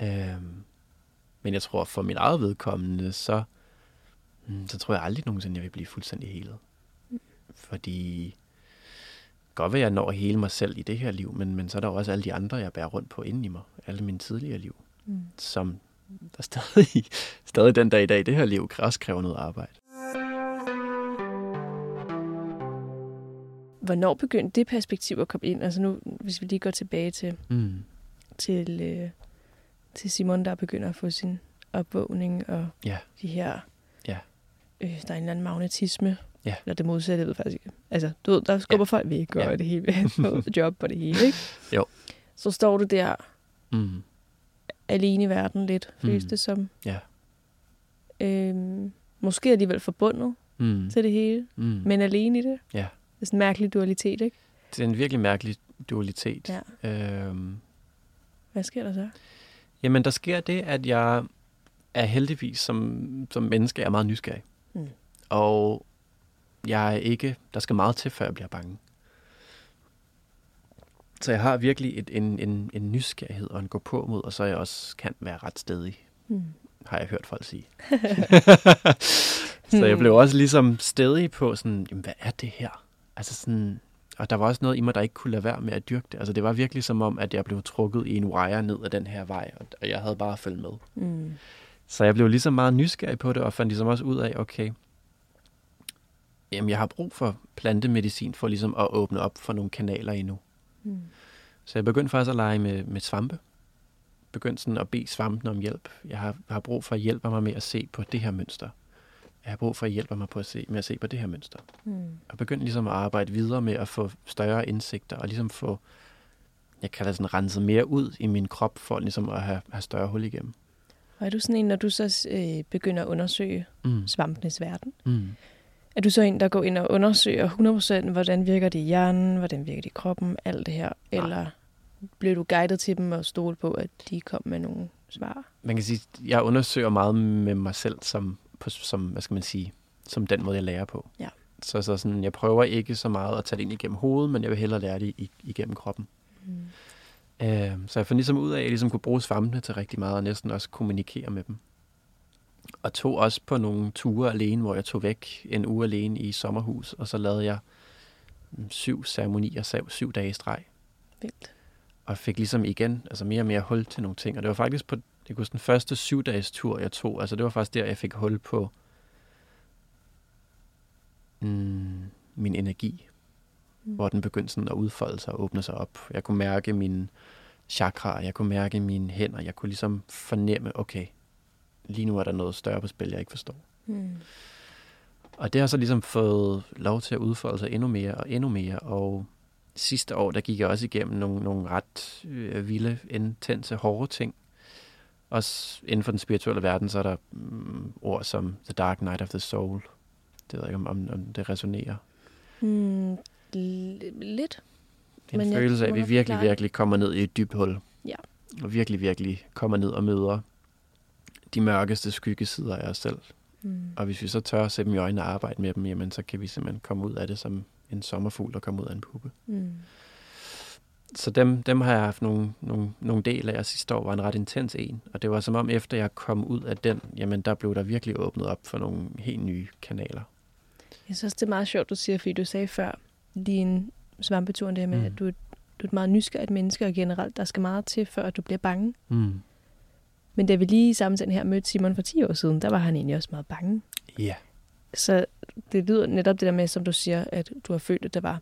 Speaker 2: Øhm, men jeg tror for mit eget vedkommende, så, mm, så tror jeg aldrig nogensinde, jeg vil blive fuldstændig helet. Fordi godt være, jeg når at hele mig selv i det her liv, men, men så er der også alle de andre, jeg bærer rundt på inden i mig. Alle mine tidligere liv,
Speaker 1: Mm.
Speaker 2: som der stadig, stadig den dag i dag, det her liv, også kræver noget arbejde.
Speaker 1: hvornår begyndte det perspektiv at komme ind? Altså nu, hvis vi lige går tilbage til,
Speaker 2: Mm.
Speaker 1: til, øh, til Simon, der begynder at få sin opvågning og
Speaker 2: Ja.
Speaker 1: de her...
Speaker 2: Ja.
Speaker 1: Øh, der er en eller anden magnetisme.
Speaker 2: Ja.
Speaker 1: Eller det modsatte, jeg ved faktisk ikke. Altså, du ved, der skubber ja. folk væk og
Speaker 2: Ja.
Speaker 1: det hele. job og det hele, ikke?
Speaker 2: Jo.
Speaker 1: Så står du der
Speaker 2: Mm.
Speaker 1: Alene i verden lidt, føles
Speaker 2: Mm.
Speaker 1: det som.
Speaker 2: Ja.
Speaker 1: Øhm, måske alligevel forbundet
Speaker 2: Mm.
Speaker 1: til det hele,
Speaker 2: Mm.
Speaker 1: men alene i det.
Speaker 2: Ja.
Speaker 1: Det er sådan en mærkelig dualitet, ikke?
Speaker 2: Det er en virkelig mærkelig dualitet.
Speaker 1: Ja.
Speaker 2: Øhm,
Speaker 1: Hvad sker der så?
Speaker 2: jamen, der sker det, at jeg er heldigvis som, som menneske er meget nysgerrig.
Speaker 1: Mm.
Speaker 2: Og jeg er ikke, der skal meget til, før jeg bliver bange. Så jeg har virkelig et, en, en, en nysgerrighed og en gå på mod, og så jeg også kan være ret stedig,
Speaker 1: Hmm.
Speaker 2: har jeg hørt folk sige. så jeg blev også ligesom stedig på sådan, jamen, hvad er det her? Altså sådan, og der var også noget i mig, der ikke kunne lade være med at dyrke det. Altså det var virkelig som om, at jeg blev trukket i en wire ned ad den her vej, og- jeg havde bare følge med.
Speaker 1: Mm.
Speaker 2: Så jeg blev ligesom meget nysgerrig på det, og fandt ligesom også ud af, okay, jamen jeg har brug for plantemedicin for ligesom at åbne op for nogle kanaler endnu.
Speaker 1: Mm.
Speaker 2: Så jeg begyndte faktisk at lege med, med svampe. Begyndte sådan at bede svampen om hjælp. Jeg har, har brug for at hjælpe mig med at se på det her mønster. Jeg har brug for at hjælpe mig på at se, med at se på det her mønster.
Speaker 1: Mm.
Speaker 2: Og begyndte ligesom at arbejde videre med at få større indsigter, og ligesom få, jeg kalder det sådan, renset mere ud i min krop, for ligesom at have, have større hul igennem.
Speaker 1: Og er du sådan en, når du så øh, begynder at undersøge
Speaker 2: Mm.
Speaker 1: svampenes verden,
Speaker 2: Mm.
Speaker 1: Er du så en, der går ind og undersøger 100% hvordan virker det i hjernen, hvordan virker det i kroppen, alt det her?
Speaker 2: Nej.
Speaker 1: Eller bliver du guidet til dem og stole på, at de kom med nogle svar?
Speaker 2: man kan sige, jeg undersøger meget med mig selv som, på, som hvad skal man sige, som den måde, jeg lærer på.
Speaker 1: Ja.
Speaker 2: Så, så sådan, jeg prøver ikke så meget at tage det ind igennem hovedet, men jeg vil hellere lære det igennem kroppen.
Speaker 1: Mm.
Speaker 2: Øh, så jeg fandt ligesom ud af, at jeg ligesom kunne bruge svampene til rigtig meget, og næsten også kommunikere med dem. Og tog også på nogle ture alene, hvor jeg tog væk en uge alene i sommerhus, og så lavede jeg mm, syv ceremonier, syv, syv dage i streg.
Speaker 1: Vildt.
Speaker 2: og fik ligesom igen altså mere og mere hul til nogle ting. Og det var faktisk på jeg kunne den første syv dages tur, jeg tog, altså det var faktisk der, jeg fik hul på mm, min energi,
Speaker 1: Mm.
Speaker 2: hvor den begyndte sådan at udfolde sig og åbne sig op. Jeg kunne mærke mine chakraer, jeg kunne mærke mine hænder, jeg kunne ligesom fornemme, okay, lige nu er der noget større på spil, jeg ikke forstår.
Speaker 1: Mm.
Speaker 2: Og det har så ligesom fået lov til at udfolde sig endnu mere og endnu mere, og sidste år, der gik jeg også igennem nogle, nogle ret øh, vilde, intense, hårde ting. Også inden for den spirituelle verden, så er der mm, ord som The Dark Night of the Soul. Det ved jeg ikke, om, om, om det resonerer.
Speaker 1: Mm. Lidt.
Speaker 2: En
Speaker 1: Men jeg
Speaker 2: følelse af, at vi virkelig, virkelig kommer ned i et dybt hul.
Speaker 1: Ja.
Speaker 2: Og virkelig, virkelig kommer ned og møder de mørkeste skyggesider af os selv.
Speaker 1: Mm.
Speaker 2: Og hvis vi så tør at se dem i øjnene og arbejde med dem, jamen, så kan vi simpelthen komme ud af det som en sommerfugl, der kommer ud af en puppe.
Speaker 1: Mm.
Speaker 2: Så dem, dem har jeg haft nogle, nogle, nogle del af, og sidste år var en ret intens en. Og det var som om, efter jeg kom ud af den, jamen der blev der virkelig åbnet op for nogle helt nye kanaler.
Speaker 1: Jeg synes det er meget sjovt, du siger, fordi du sagde før, lige en svampeturen, det her med,
Speaker 2: Mm.
Speaker 1: at du, du er et meget nysgerrigt menneske, og generelt, der skal meget til, før du bliver bange.
Speaker 2: Mm.
Speaker 1: Men da vi lige samtidig her mødte Simon for 10 år siden, der var han egentlig også meget bange.
Speaker 2: Ja.
Speaker 1: Så det lyder netop det der med, som du siger, at du har følt, at der var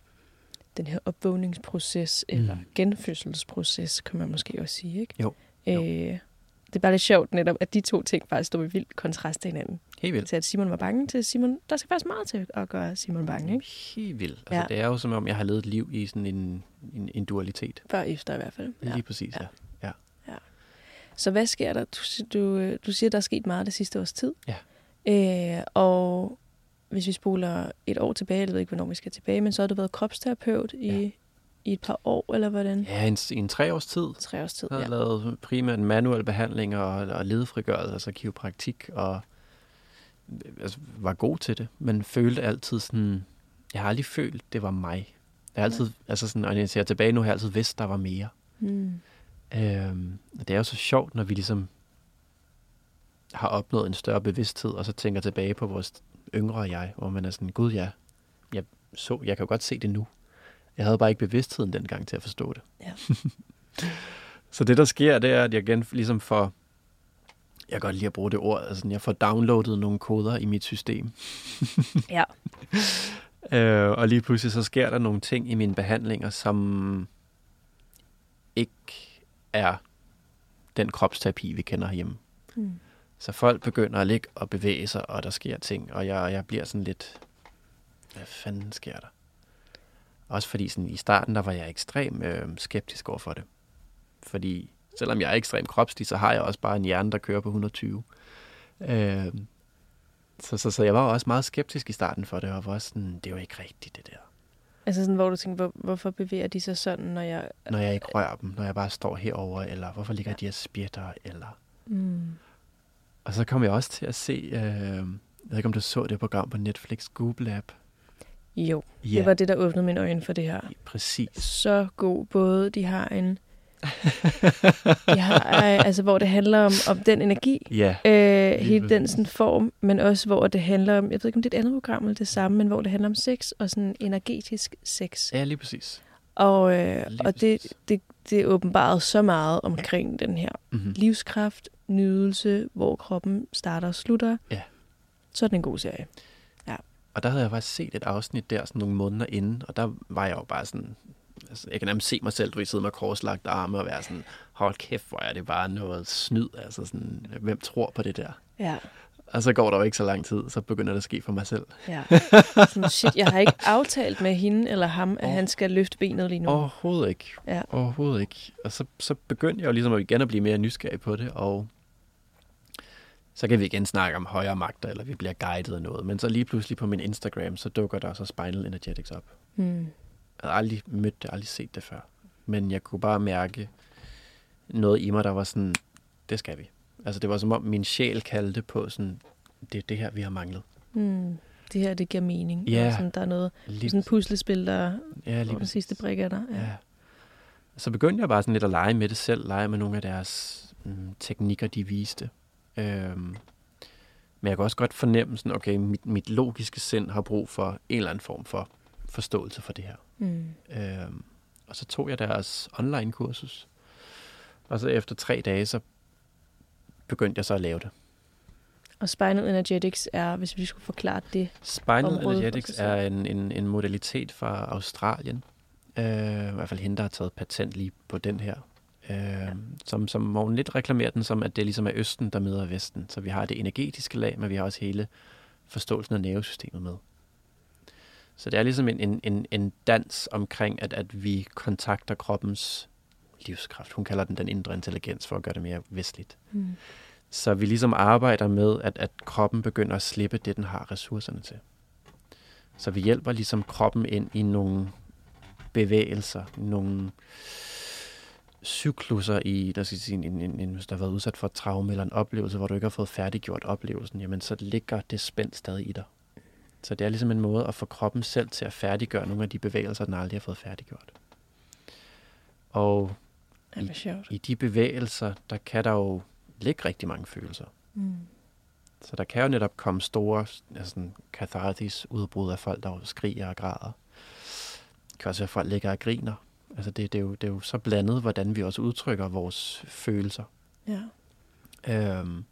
Speaker 1: den her opvågningsproces,
Speaker 2: Mm.
Speaker 1: eller genfødselsproces, kan man måske også sige, ikke?
Speaker 2: Jo. Jo.
Speaker 1: Øh, det er bare lidt sjovt netop, at de to ting faktisk står i vild kontrast til hinanden.
Speaker 2: Helt vildt.
Speaker 1: Til at Simon var bange, til Simon, der skal faktisk meget til at gøre Simon bange, ikke?
Speaker 2: Helt vildt. Altså,
Speaker 1: Ja.
Speaker 2: Det er jo som om, jeg har levet et liv i sådan en, en, en dualitet.
Speaker 1: Før og efter i hvert fald.
Speaker 2: Ja. Lige præcis,
Speaker 1: Ja.
Speaker 2: ja.
Speaker 1: Så hvad sker der? Du, du, øh, du siger, der er sket meget det sidste års tid.
Speaker 2: Ja.
Speaker 1: Øh, og hvis vi spoler et år tilbage, jeg ved ikke, hvornår vi skal tilbage, men så har du været kropsterapeut i,
Speaker 2: Ja.
Speaker 1: i et par år, eller hvordan?
Speaker 2: Ja, en, i en tre års tid.
Speaker 1: Tre års tid,
Speaker 2: Jeg har
Speaker 1: ja.
Speaker 2: lavet primært manuel behandling og, og ledefrigørelse, altså kiropraktik, og altså, var god til det, men følte altid sådan, jeg har aldrig følt, det var mig. Jeg har altid, altså sådan, og når jeg ser tilbage nu, har jeg altid vidst, der var mere.
Speaker 1: Mm.
Speaker 2: Øhm, det er jo så sjovt, når vi ligesom har opnået en større bevidsthed, og så tænker tilbage på vores yngre jeg, hvor man er sådan, gud ja, jeg, så, jeg kan jo godt se det nu. Jeg havde bare ikke bevidstheden dengang til at forstå det.
Speaker 1: Ja.
Speaker 2: så det, der sker, det er, at jeg igen ligesom får, jeg kan godt lide at bruge det ord, altså jeg får downloadet nogle koder i mit system.
Speaker 1: Ja.
Speaker 2: Øh, og lige pludselig så sker der nogle ting i mine behandlinger, som ikke er den kropsterapi, vi kender herhjemme.
Speaker 1: Mm.
Speaker 2: Så folk begynder at ligge og bevæge sig, og der sker ting, og jeg, jeg bliver sådan lidt, hvad fanden sker der? Også fordi sådan, i starten, der var jeg ekstrem øh, skeptisk over for det. Fordi selvom jeg er ekstrem kropslig, så har jeg også bare en hjerne, der kører på 120. Øh, så, så, så jeg var også meget skeptisk i starten for det, og var sådan, det var ikke rigtigt det der.
Speaker 1: Altså sådan, hvor du tænker, hvor, hvorfor bevæger de sig sådan, når jeg...
Speaker 2: Når jeg ikke rører dem, når jeg bare står herover eller hvorfor ligger ja. de og spjætter, eller...
Speaker 1: Mm.
Speaker 2: Og så kom jeg også til at se, øh, jeg ved ikke om du så det program på Netflix, Google App.
Speaker 1: Jo,
Speaker 2: Ja,
Speaker 1: det var det, der åbnede mine øjne for det her.
Speaker 2: præcis.
Speaker 1: Så god både, de har en... Har, øh, altså, hvor det handler om, om den energi,
Speaker 2: Ja,
Speaker 1: øh, hele den sådan form, men også hvor det handler om, jeg ved ikke om det er et andet program eller det samme, men hvor det handler om sex og sådan energetisk sex.
Speaker 2: ja lige præcis.
Speaker 1: Og, øh,
Speaker 2: Lige
Speaker 1: og det, det, det åbenbart så meget omkring den her
Speaker 2: Mm-hmm.
Speaker 1: livskraft, nydelse, hvor kroppen starter og slutter.
Speaker 2: Ja.
Speaker 1: Så er det en god serie.
Speaker 2: Og der havde jeg faktisk set et afsnit der sådan nogle måneder inden, og der var jeg jo bare sådan, altså, jeg kan nærmest se mig selv, du ved, sidde med korslagte arme og være sådan, hold kæft, hvor er det bare noget snyd, altså sådan, hvem tror på det der?
Speaker 1: Ja,
Speaker 2: Og så går der jo ikke så lang tid, så begynder det at ske for mig selv.
Speaker 1: ja. Sådan, shit, jeg har ikke aftalt med hende eller ham, at
Speaker 2: Åh.
Speaker 1: han skal løfte benet lige nu.
Speaker 2: Overhovedet ikke.
Speaker 1: Ja.
Speaker 2: Overhovedet ikke. Og så, så begyndte jeg jo ligesom at igen at blive mere nysgerrig på det, og så kan vi igen snakke om højere magter, eller vi bliver guidet af noget. Men så lige pludselig på min Instagram, så dukker der så Spinal Energetics op.
Speaker 1: Hmm.
Speaker 2: Jeg havde aldrig mødt det, aldrig set det før. Men jeg kunne bare mærke noget i mig, der var sådan, det skal vi. Altså det var som om min sjæl kaldte på sådan, det er det her, vi har manglet.
Speaker 1: Hmm. Det her, det giver mening.
Speaker 2: Ja.
Speaker 1: Og Sådan, der er noget,
Speaker 2: Lige,
Speaker 1: sådan et puslespil, der
Speaker 2: ja, lige
Speaker 1: den sidste brik er der. Ja.
Speaker 2: Ja. Så begyndte jeg bare sådan lidt at lege med det selv, lege med nogle af deres mm, teknikker, de viste. Øhm, men jeg kan også godt fornemme sådan, okay, mit, mit logiske sind har brug for en eller anden form for forståelse for det her.
Speaker 1: Hmm.
Speaker 2: Øhm, og så tog jeg deres online kursus, og så efter tre dage, så begyndte jeg så at lave det.
Speaker 1: Og Spinal Energetics er, hvis vi skulle forklare det.
Speaker 2: Spinal
Speaker 1: Området for
Speaker 2: Energetics er en, en, en modalitet fra Australien. Øh, I hvert fald hende, der har taget patent lige på den her. Øh, ja. som, som hvor hun lidt reklamerer den som, at det ligesom er Østen, der møder Vesten. Så vi har det energetiske lag, men vi har også hele forståelsen af nervesystemet med. Så det er ligesom en, en, en, dans omkring, at, at vi kontakter kroppens livskraft. Hun kalder den den indre intelligens, for at gøre det mere vestligt.
Speaker 1: Hmm.
Speaker 2: Så vi ligesom arbejder med, at, at kroppen begynder at slippe det, den har ressourcerne til. Så vi hjælper ligesom kroppen ind i nogle bevægelser, nogle cykluser i, der skal sige, en, en, en, hvis der har været udsat for et traume eller en oplevelse, hvor du ikke har fået færdiggjort oplevelsen, jamen så ligger det spændt stadig i dig. Så det er ligesom en måde at få kroppen selv til at færdiggøre nogle af de bevægelser, den aldrig har fået færdiggjort. Og
Speaker 1: sjovt.
Speaker 2: i de bevægelser, der kan der jo ligge rigtig mange følelser.
Speaker 1: Hmm.
Speaker 2: Så der kan jo netop komme store altså sådan catharsis udbrud af folk, der jo skriger og græder. Det kan også være, at folk ligger og griner. Altså det, det, er jo, det er jo så blandet, hvordan vi også udtrykker vores følelser.
Speaker 1: Ja.
Speaker 2: Øhm,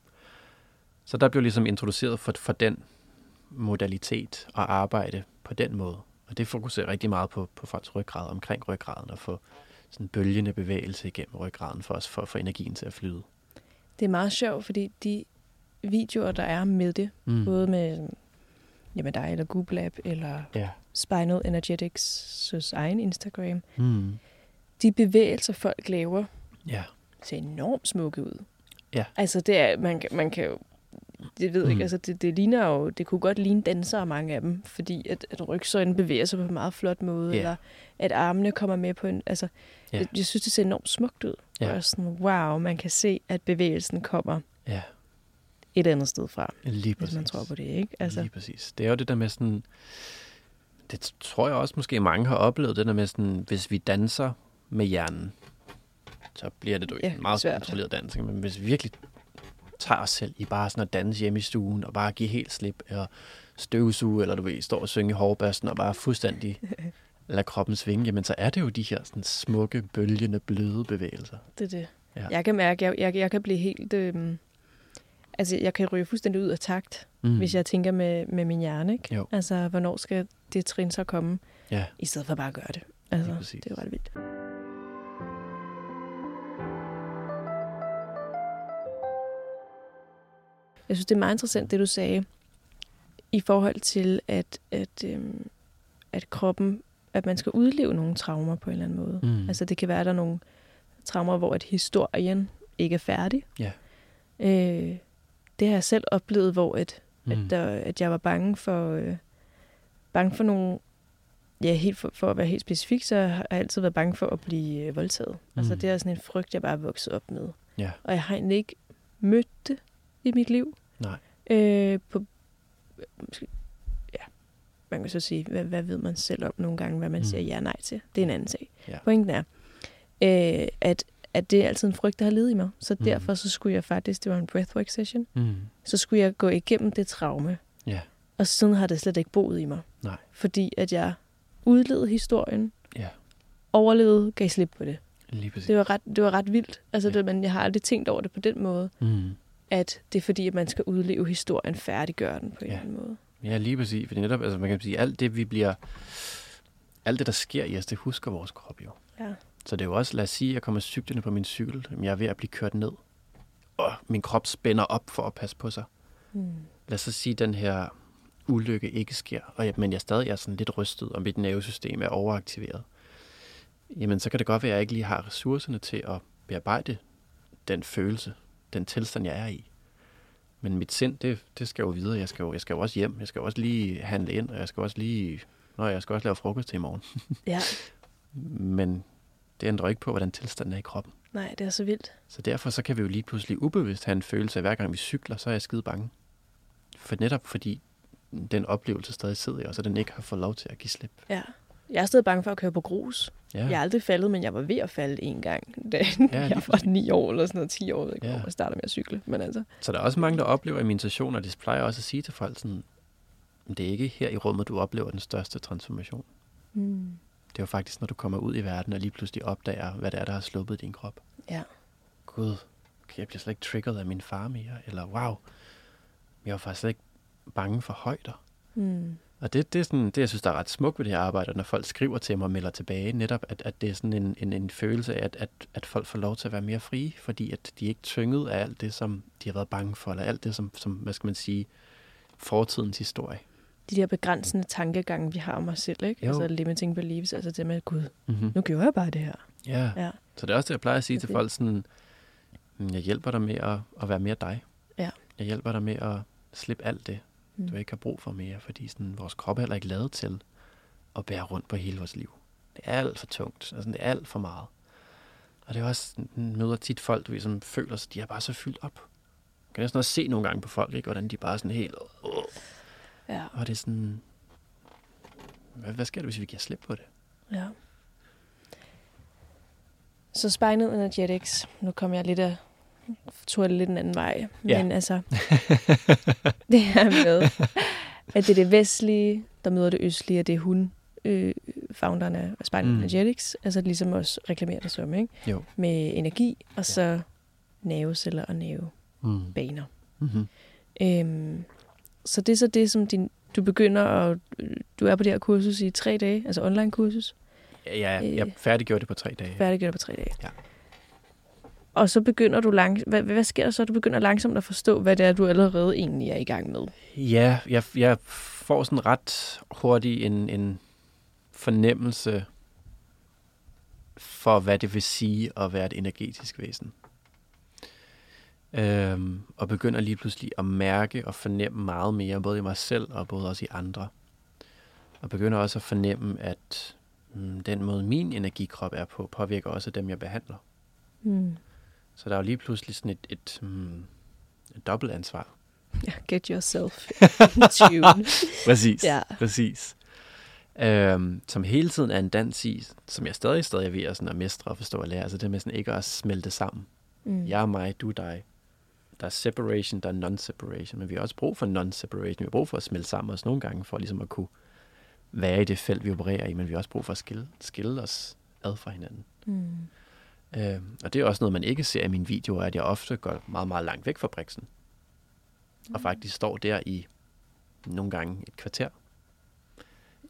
Speaker 2: så der blev ligesom introduceret for, for den modalitet at arbejde på den måde. Og det fokuserer rigtig meget på, på folks ryggrad, omkring ryggraden, og få sådan bølgende bevægelse igennem ryggraden for os, for at få energien til at flyde.
Speaker 1: Det er meget sjovt, fordi de videoer, der er med det, mm. både med jamen dig eller Google App eller
Speaker 2: Ja.
Speaker 1: Spinal Energetics' egen Instagram,
Speaker 2: Mm.
Speaker 1: de bevægelser, folk laver,
Speaker 2: Ja.
Speaker 1: ser enormt smukke ud.
Speaker 2: Ja.
Speaker 1: Altså, det er, man, man kan jo, det ved jeg
Speaker 2: Mm.
Speaker 1: ikke, altså det, det ligner jo, det kunne godt ligne dansere, mange af dem, fordi at, at rygsøjlen bevæger sig på en meget flot måde,
Speaker 2: Ja.
Speaker 1: eller at armene kommer med på en, altså,
Speaker 2: Ja.
Speaker 1: jeg, jeg synes, det ser enormt smukt ud.
Speaker 2: Ja.
Speaker 1: Og sådan, wow, man kan se, at bevægelsen kommer
Speaker 2: Ja,
Speaker 1: et andet sted fra,
Speaker 2: lige præcis.
Speaker 1: hvis man tror på det, ikke?
Speaker 2: Altså. Lige præcis. Det er jo det der med sådan, det tror jeg også måske mange har oplevet, det der med sådan, hvis vi danser med hjernen, så bliver det jo
Speaker 1: Ja,
Speaker 2: en meget
Speaker 1: svært.
Speaker 2: kontrolleret dans. Men hvis vi virkelig tager os selv i bare sådan at danse hjemme i stuen, og bare give helt slip, og støvsuge, eller du ved, stå og synge i hårbassen, og bare fuldstændig lade kroppen svinge, jamen så er det jo de her sådan smukke, bølgende, bløde bevægelser.
Speaker 1: Det er det.
Speaker 2: Ja.
Speaker 1: Jeg kan mærke, jeg, jeg, jeg kan blive helt... Øhm, altså, jeg kan ryge fuldstændig ud af takt,
Speaker 2: Mm.
Speaker 1: hvis jeg tænker med, med min hjerne, ikke?
Speaker 2: Jo.
Speaker 1: Altså, hvornår skal det trin så komme,
Speaker 2: Ja,
Speaker 1: i stedet for bare at gøre det. Altså, det er jo ret vildt. Jeg synes, det er meget interessant, det du sagde, i forhold til, at, at, øhm, at kroppen, at man skal udleve nogle traumer på en eller anden måde.
Speaker 2: Mm.
Speaker 1: Altså det kan være, at der er nogle traumer, hvor at historien ikke er færdig.
Speaker 2: Ja.
Speaker 1: Øh, det har jeg selv oplevet, hvor at,
Speaker 2: mm.
Speaker 1: at, der, at jeg var bange for, øh, bange for nogle... Ja, helt for, for at være helt specifik, så har jeg altid været bange for at blive øh, voldtaget. Mm. Altså
Speaker 2: Mm.
Speaker 1: det er sådan en frygt, jeg bare er vokset op med.
Speaker 2: Ja.
Speaker 1: Og jeg har egentlig ikke mødt det i mit liv.
Speaker 2: Nej.
Speaker 1: Øh, på, måske, ja, man kan så sige, hvad, hvad ved man selv om nogle gange, hvad man
Speaker 2: Mm.
Speaker 1: siger ja nej til. Det er en anden sag.
Speaker 2: Ja.
Speaker 1: Pointen er, øh, at, at det er altid en frygt, der har levet i mig. Så
Speaker 2: Mm.
Speaker 1: derfor så skulle jeg faktisk, det var en breathwork session,
Speaker 2: Mm.
Speaker 1: så skulle jeg gå igennem det traume.
Speaker 2: Ja.
Speaker 1: Og siden har det slet ikke boet i mig.
Speaker 2: Nej.
Speaker 1: Fordi at jeg udlevede historien,
Speaker 2: Ja,
Speaker 1: overlevede, gav slip på det.
Speaker 2: lige præcis.
Speaker 1: Det var ret, det var ret vildt. Altså,
Speaker 2: Ja.
Speaker 1: det, men jeg har aldrig tænkt over det på den måde,
Speaker 2: Mm.
Speaker 1: At det er fordi, at man skal udleve historien, færdiggøre den på en
Speaker 2: Ja.
Speaker 1: eller anden måde.
Speaker 2: Ja, lige præcis. Fordi netop, altså man kan sige, alt det, vi bliver... Alt det, der sker i os, det husker vores krop jo.
Speaker 1: Ja.
Speaker 2: Så det er jo også, lad os sige, at jeg kommer cyklende på min cykel. Jamen, jeg er ved at blive kørt ned. Og min krop spænder op for at passe på sig.
Speaker 1: Mm.
Speaker 2: Lad os så sige, at den her ulykke ikke sker, og jeg, men jeg stadig er sådan lidt rystet, og mit nervesystem er overaktiveret. Jamen, så kan det godt være, at jeg ikke lige har ressourcerne til at bearbejde den følelse, den tilstand, jeg er i. Men mit sind, det, det skal jo videre. Jeg skal jo, jeg skal jo også hjem. Jeg skal jo også lige handle ind, og jeg skal også lige... Nå, jeg skal også lave frokost til i morgen.
Speaker 1: Ja,
Speaker 2: Men det ændrer ikke på, hvordan tilstanden er i kroppen.
Speaker 1: nej, det er så vildt.
Speaker 2: Så derfor så kan vi jo lige pludselig ubevidst have en følelse af, at hver gang vi cykler, så er jeg skide bange. For netop fordi den oplevelse stadig sidder i os, og den ikke har fået lov til at give slip.
Speaker 1: Ja. Jeg er stadig bange for at køre på grus.
Speaker 2: Ja.
Speaker 1: Jeg er aldrig faldet, men jeg var ved at falde en gang, da
Speaker 2: Ja,
Speaker 1: jeg var 9 år eller sådan noget, 10 år, ikke,
Speaker 2: Ja.
Speaker 1: hvor jeg startede med at cykle. Men altså,
Speaker 2: Så der er også mange, der oplever i meditationer, og det plejer jeg også at sige til folk sådan, "Men det er ikke her i rummet, du oplever den største transformation.
Speaker 1: mm.
Speaker 2: Det er jo faktisk, når du kommer ud i verden og lige pludselig opdager, hvad det er, der har sluppet din krop.
Speaker 1: ja.
Speaker 2: Gud, okay, jeg bliver slet ikke triggeret af min far mere. Eller wow, jeg var faktisk slet ikke bange for højder.
Speaker 1: Mm.
Speaker 2: Og det, det er sådan, det, jeg synes, der er ret smukt ved det her arbejde, når folk skriver til mig og melder tilbage, netop at, at det er sådan en, en, en følelse af, at, at, at folk får lov til at være mere frie, fordi at de er ikke tynget af alt det, som de har været bange for, eller alt det, som, som hvad skal man sige, fortidens historie.
Speaker 1: De der begrænsende tankegange, vi har om os selv, ikke?
Speaker 2: Jo.
Speaker 1: Altså limiting beliefs, altså det med, gud,
Speaker 2: Mm-hmm.
Speaker 1: nu gjorde jeg bare det her.
Speaker 2: Ja.
Speaker 1: Ja.
Speaker 2: Så det er også det, jeg plejer at sige til folk, sådan, "Mm, jeg hjælper dig med at, at være mere dig.
Speaker 1: Ja.
Speaker 2: Jeg hjælper dig med at slippe alt det,
Speaker 1: Mm.
Speaker 2: du ikke har brug for mere, fordi sådan, vores krop er heller ikke lavet til at bære rundt på hele vores liv. Det er alt for tungt, altså, det er alt for meget. Og det er også, sådan, møder tit folk, du som føler sig, de er bare så fyldt op. Jeg kan næsten også se nogle gange på folk, ikke, hvordan de bare er sådan helt, øh,
Speaker 1: Ja,
Speaker 2: og det er sådan, hvad, hvad sker der, hvis vi giver slip på det?
Speaker 1: ja. Så Spinal Energetics, nu kommer jeg lidt af, tog det lidt en anden vej,
Speaker 2: Ja.
Speaker 1: men altså, det her med, at det er det vestlige, der møder det østlige, og det er hun, øh, founderen af Spinal
Speaker 2: Mm.
Speaker 1: Energetics, altså ligesom også reklamerer det som, ikke?
Speaker 2: Jo.
Speaker 1: Med energi, og så nerveceller og nervebaner.
Speaker 2: Mm. Mm-hmm.
Speaker 1: Øhm, så det er så det, som din, du begynder at... Du er på det her kursus i tre dage, altså online kursus.
Speaker 2: Ja, jeg,
Speaker 1: Øh.
Speaker 2: jeg færdiggjorde det på tre dage.
Speaker 1: Færdiggør det på tre dage.
Speaker 2: Ja.
Speaker 1: Og så begynder du langt... Hvad, hvad sker der så? Du begynder langsomt at forstå, hvad det er, du allerede egentlig er i gang med.
Speaker 2: Ja, jeg, jeg får sådan ret hurtigt en, en fornemmelse for, hvad det vil sige at være et energetisk væsen. Øhm, og begynder lige pludselig at mærke og fornemme meget mere, både i mig selv og både også i andre. Og begynder også at fornemme, at mm, den måde min energikrop er på, påvirker også dem, jeg behandler.
Speaker 1: Mm.
Speaker 2: Så der er jo lige pludselig sådan et, et, mm, et dobbelt ansvar.
Speaker 1: Ja, get yourself in tune.
Speaker 2: Præcis.
Speaker 1: Ja.
Speaker 2: Præcis. Øhm, som hele tiden er en dans i, som jeg stadig stadig er ved at, sådan at mestre og forstå og lære. Altså det med sådan ikke at smelte sammen.
Speaker 1: Mm.
Speaker 2: Jeg er mig, du er dig. Der er separation, der er non-separation, men vi har også brug for non-separation. Vi har brug for at smelte sammen os nogle gange, for ligesom at kunne være i det felt, vi opererer i, men vi har også brug for at skille, skille os ad fra hinanden.
Speaker 1: Mm.
Speaker 2: Øhm, og det er også noget, man ikke ser i mine videoer, at jeg ofte går meget, meget langt væk fra briksen. Og faktisk står der i nogle gange et kvarter.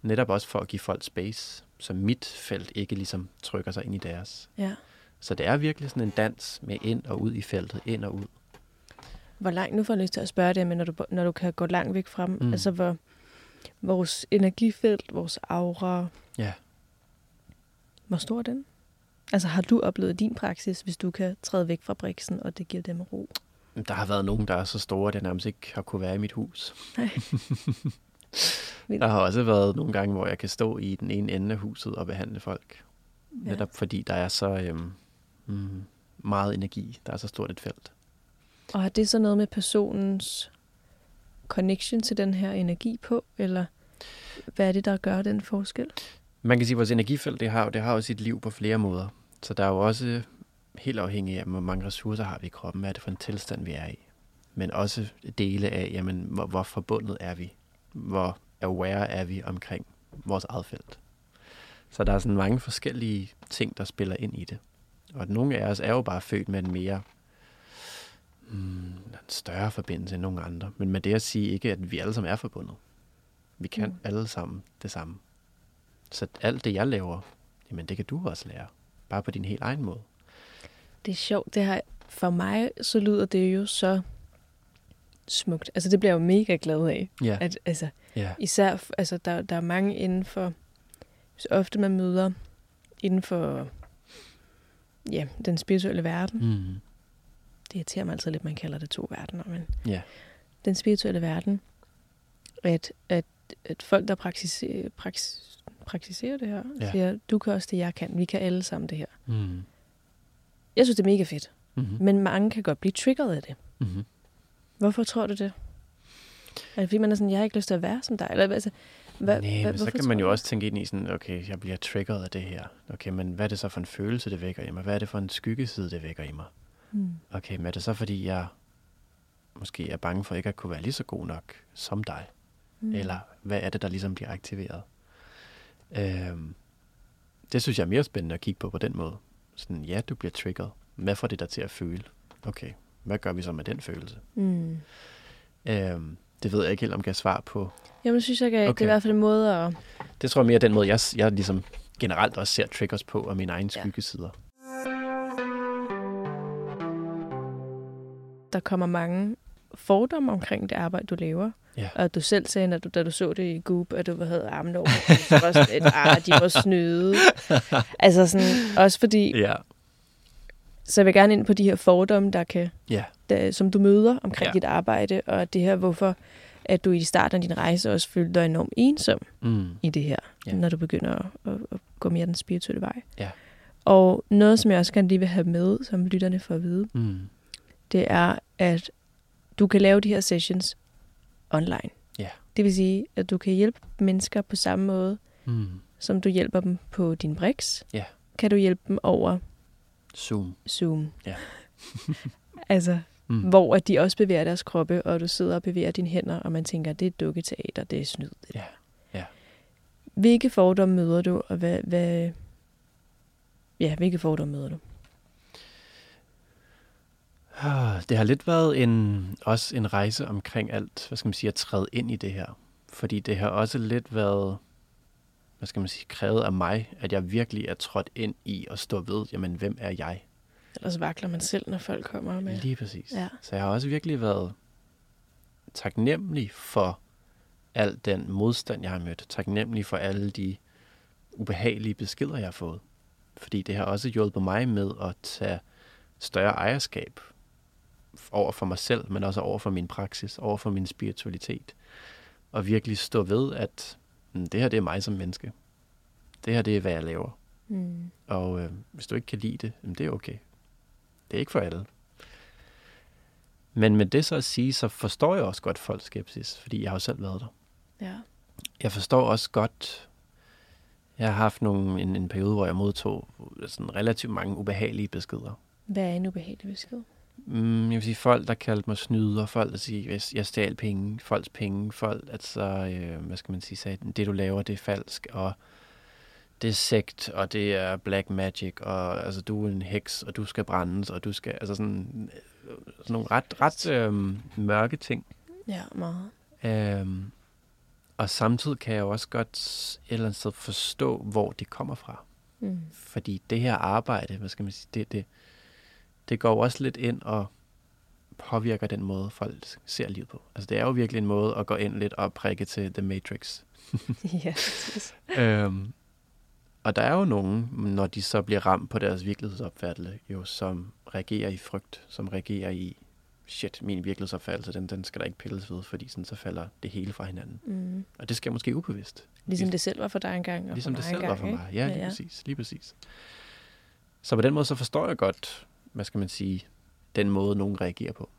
Speaker 2: Netop også for at give folk space, så mit felt ikke ligesom trykker sig ind i deres.
Speaker 1: Ja.
Speaker 2: Så det er virkelig sådan en dans med ind og ud i feltet, ind og ud.
Speaker 1: Hvor langt, nu får jeg lyst til at spørge det, men når du, når du kan gå langt væk frem,
Speaker 2: Mm.
Speaker 1: mm. altså hvor vores energifelt, vores aura,
Speaker 2: Ja.
Speaker 1: hvor stor er den? Altså har du oplevet din praksis, hvis du kan træde væk fra briksen, og det giver dem ro?
Speaker 2: Der har været nogen, der er så store, at jeg nærmest ikke har kunne være i mit hus.
Speaker 1: Nej.
Speaker 2: Der har også været nogle gange, hvor jeg kan stå i den ene ende af huset og behandle folk.
Speaker 1: Ja.
Speaker 2: Netop fordi der er så øhm, mm, meget energi. Der er så stort et felt.
Speaker 1: Og har det så noget med personens connection til den her energi på, eller hvad er det, der gør den forskel?
Speaker 2: Man kan sige, at vores energifelt, det har, det har jo sit liv på flere måder. Så der er jo også helt afhængig af, hvor mange ressourcer har vi i kroppen, hvad er det for en tilstand, vi er i. Men også dele af, jamen, hvor, hvor forbundet er vi? Hvor aware er vi omkring vores eget felt? Så der er sådan mange forskellige ting, der spiller ind i det. Og nogle af os er jo bare født med en mere mm, en større forbindelse end nogle andre. Men med det at sige ikke, at vi alle sammen er forbundet. Vi kan
Speaker 1: Mm.
Speaker 2: alle sammen det samme. Så alt det, jeg laver, jamen det kan du også lære. Bare på din helt egen måde.
Speaker 1: Det er sjovt, det her, for mig så lyder det jo så smukt. Altså det bliver jeg jo mega glad af.
Speaker 2: Ja.
Speaker 1: At, altså,
Speaker 2: ja.
Speaker 1: især, altså der, der er mange inden for, så ofte man møder inden for ja, den spirituelle verden.
Speaker 2: Mm.
Speaker 1: Det irriterer mig altid lidt, man kalder det to verdener, men
Speaker 2: Ja.
Speaker 1: den spirituelle verden, at, at, at folk, der praksiserer, praksis, praksiserer det her,
Speaker 2: Ja.
Speaker 1: siger, du kan også det, jeg kan. Vi kan alle sammen det her.
Speaker 2: Mm.
Speaker 1: Jeg synes, det er mega fedt,
Speaker 2: Mm-hmm.
Speaker 1: men mange kan godt blive triggeret af det.
Speaker 2: Mm-hmm.
Speaker 1: Hvorfor tror du det? Er det fordi, man er sådan, jeg har ikke lyst til at være som dig? Eller, altså, hvad,
Speaker 2: Nej,
Speaker 1: hvad,
Speaker 2: men så kan man jo også tænke ind i sådan, okay, jeg bliver triggeret af det her. Okay, men hvad er det så for en følelse, det vækker i mig? Hvad er det for en skyggeside, det vækker i mig?
Speaker 1: Hmm.
Speaker 2: Okay, men er det så fordi, jeg måske er bange for ikke at kunne være lige så god nok som dig? Mm. Eller hvad er det, der ligesom bliver aktiveret? Øhm, det synes jeg er mere spændende at kigge på på den måde. Sådan, ja, du bliver triggeret. Hvad får det dig til at føle? Okay, hvad gør vi så med den følelse?
Speaker 1: Hmm.
Speaker 2: Øhm, det ved jeg ikke helt, om jeg kan svare på.
Speaker 1: Jamen, synes jeg, okay. det er i hvert fald en måde at...
Speaker 2: Det tror jeg mere er den måde, jeg, jeg ligesom generelt også ser triggers på, og mine egne
Speaker 1: Ja.
Speaker 2: skyggesider.
Speaker 1: Der kommer mange fordomme omkring det arbejde, du laver.
Speaker 2: Ja.
Speaker 1: Og du selv sagde, når du, da du så det i Goop, at du havde armene over, så var sådan et, ah, de må snyde. altså sådan, også fordi,
Speaker 2: Ja.
Speaker 1: så jeg vil gerne ind på de her fordomme, der kan,
Speaker 2: Ja.
Speaker 1: der, som du møder omkring
Speaker 2: Ja.
Speaker 1: dit arbejde, og det her, hvorfor at du i starten af din rejse også følte dig enormt ensom
Speaker 2: Mm.
Speaker 1: i det her,
Speaker 2: ja.
Speaker 1: når du begynder at, at, at gå mere den spirituelle vej.
Speaker 2: Ja.
Speaker 1: Og noget, som jeg også gerne lige vil have med, som lytterne får at vide,
Speaker 2: Mm.
Speaker 1: det er, at du kan lave de her sessions online.
Speaker 2: Ja.
Speaker 1: Det vil sige, at du kan hjælpe mennesker på samme måde,
Speaker 2: Mm.
Speaker 1: som du hjælper dem på din Brix.
Speaker 2: Ja.
Speaker 1: Kan du hjælpe dem over
Speaker 2: Zoom.
Speaker 1: Zoom.
Speaker 2: Ja.
Speaker 1: altså,
Speaker 2: Mm.
Speaker 1: hvor at de også bevæger deres kroppe, og du sidder og bevæger dine hænder, og man tænker, det er dukketeater, det er snyd.
Speaker 2: Ja. Ja.
Speaker 1: Hvilke fordomme møder du, og hvad, hvad, ja, hvilke fordomme møder du?
Speaker 2: Det har lidt været en, også en rejse omkring alt, hvad skal man sige, at træde ind i det her. Fordi det har også lidt været, hvad skal man sige, krævet af mig, at jeg virkelig er trådt ind i at stå ved, jamen hvem er jeg?
Speaker 1: Ellers vakler man selv, når folk kommer med.
Speaker 2: Lige præcis.
Speaker 1: Ja.
Speaker 2: Så jeg har også virkelig været taknemmelig for al den modstand, jeg har mødt. Taknemmelig for alle de ubehagelige beskeder, jeg har fået. Fordi det har også hjulpet mig med at tage større ejerskab over for mig selv, men også over for min praksis, over for min spiritualitet. Og virkelig stå ved, at mm, det her det er mig som menneske. Det her det er, hvad jeg laver.
Speaker 1: Mm.
Speaker 2: Og øh, hvis du ikke kan lide det, jamen, det er okay. Det er ikke for alle. Men med det så at sige, så forstår jeg også godt folks skepsis, fordi jeg har jo selv været der.
Speaker 1: Ja.
Speaker 2: Jeg forstår også godt, jeg har haft nogle, en, en periode, hvor jeg modtog sådan relativt mange ubehagelige beskeder.
Speaker 1: Hvad er en ubehagelig besked?
Speaker 2: Mm, jeg vil sige folk, der kaldte mig snyder, folk, der siger, jeg, jeg stjal penge, folks penge, folk, altså, øh, hvad skal man sige, sagde, det du laver, det er falsk, og det er sekt, og det er black magic, og altså, du er en heks, og du skal brændes, og du skal, altså sådan, øh, sådan nogle ret, ret øh, mørke ting.
Speaker 1: Ja, meget.
Speaker 2: Øhm, og samtidig kan jeg jo også godt et eller andet sted forstå, hvor det kommer fra.
Speaker 1: Mm.
Speaker 2: Fordi det her arbejde, hvad skal man sige, det, det, det går jo også lidt ind og påvirker den måde, folk ser livet på. Altså det er jo virkelig en måde at gå ind lidt og prikke til The Matrix.
Speaker 1: ja,
Speaker 2: øhm, og der er jo nogen, når de så bliver ramt på deres virkelighedsopfattelse, jo, som reagerer i frygt, som reagerer i, shit, min virkelighedsopfattelse, den, den skal der ikke pilles ved, fordi sådan, så falder det hele fra hinanden.
Speaker 1: Mm.
Speaker 2: Og det sker måske ubevidst.
Speaker 1: Ligesom det selv var for dig engang. Og
Speaker 2: Ligesom
Speaker 1: for
Speaker 2: det selv var
Speaker 1: engang,
Speaker 2: for
Speaker 1: ikke?
Speaker 2: mig. Ja, lige ja, ja. præcis. Lige præcis. Så på den måde, så forstår jeg godt, hvad skal man sige, den måde, nogen reagerer på.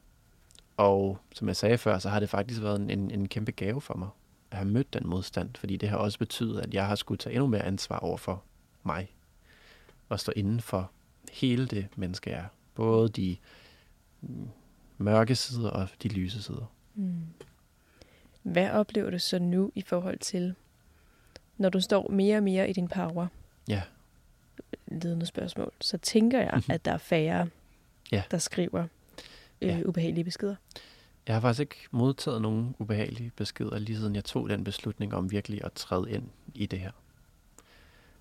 Speaker 2: Og som jeg sagde før, så har det faktisk været en, en, en kæmpe gave for mig at have mødt den modstand, fordi det har også betydet, at jeg har skulle tage endnu mere ansvar over for mig, og stå inden for hele det menneske, jeg er. Både de mørke sider og de lyse sider.
Speaker 1: Mm. Hvad oplever du så nu i forhold til, når du står mere og mere i din power?
Speaker 2: Ja.
Speaker 1: Ledende spørgsmål. Så tænker jeg, at der er færre,
Speaker 2: Ja.
Speaker 1: der skriver øh,
Speaker 2: Ja.
Speaker 1: ubehagelige beskeder.
Speaker 2: Jeg har faktisk ikke modtaget nogen ubehagelige beskeder, lige siden jeg tog den beslutning om virkelig at træde ind i det her.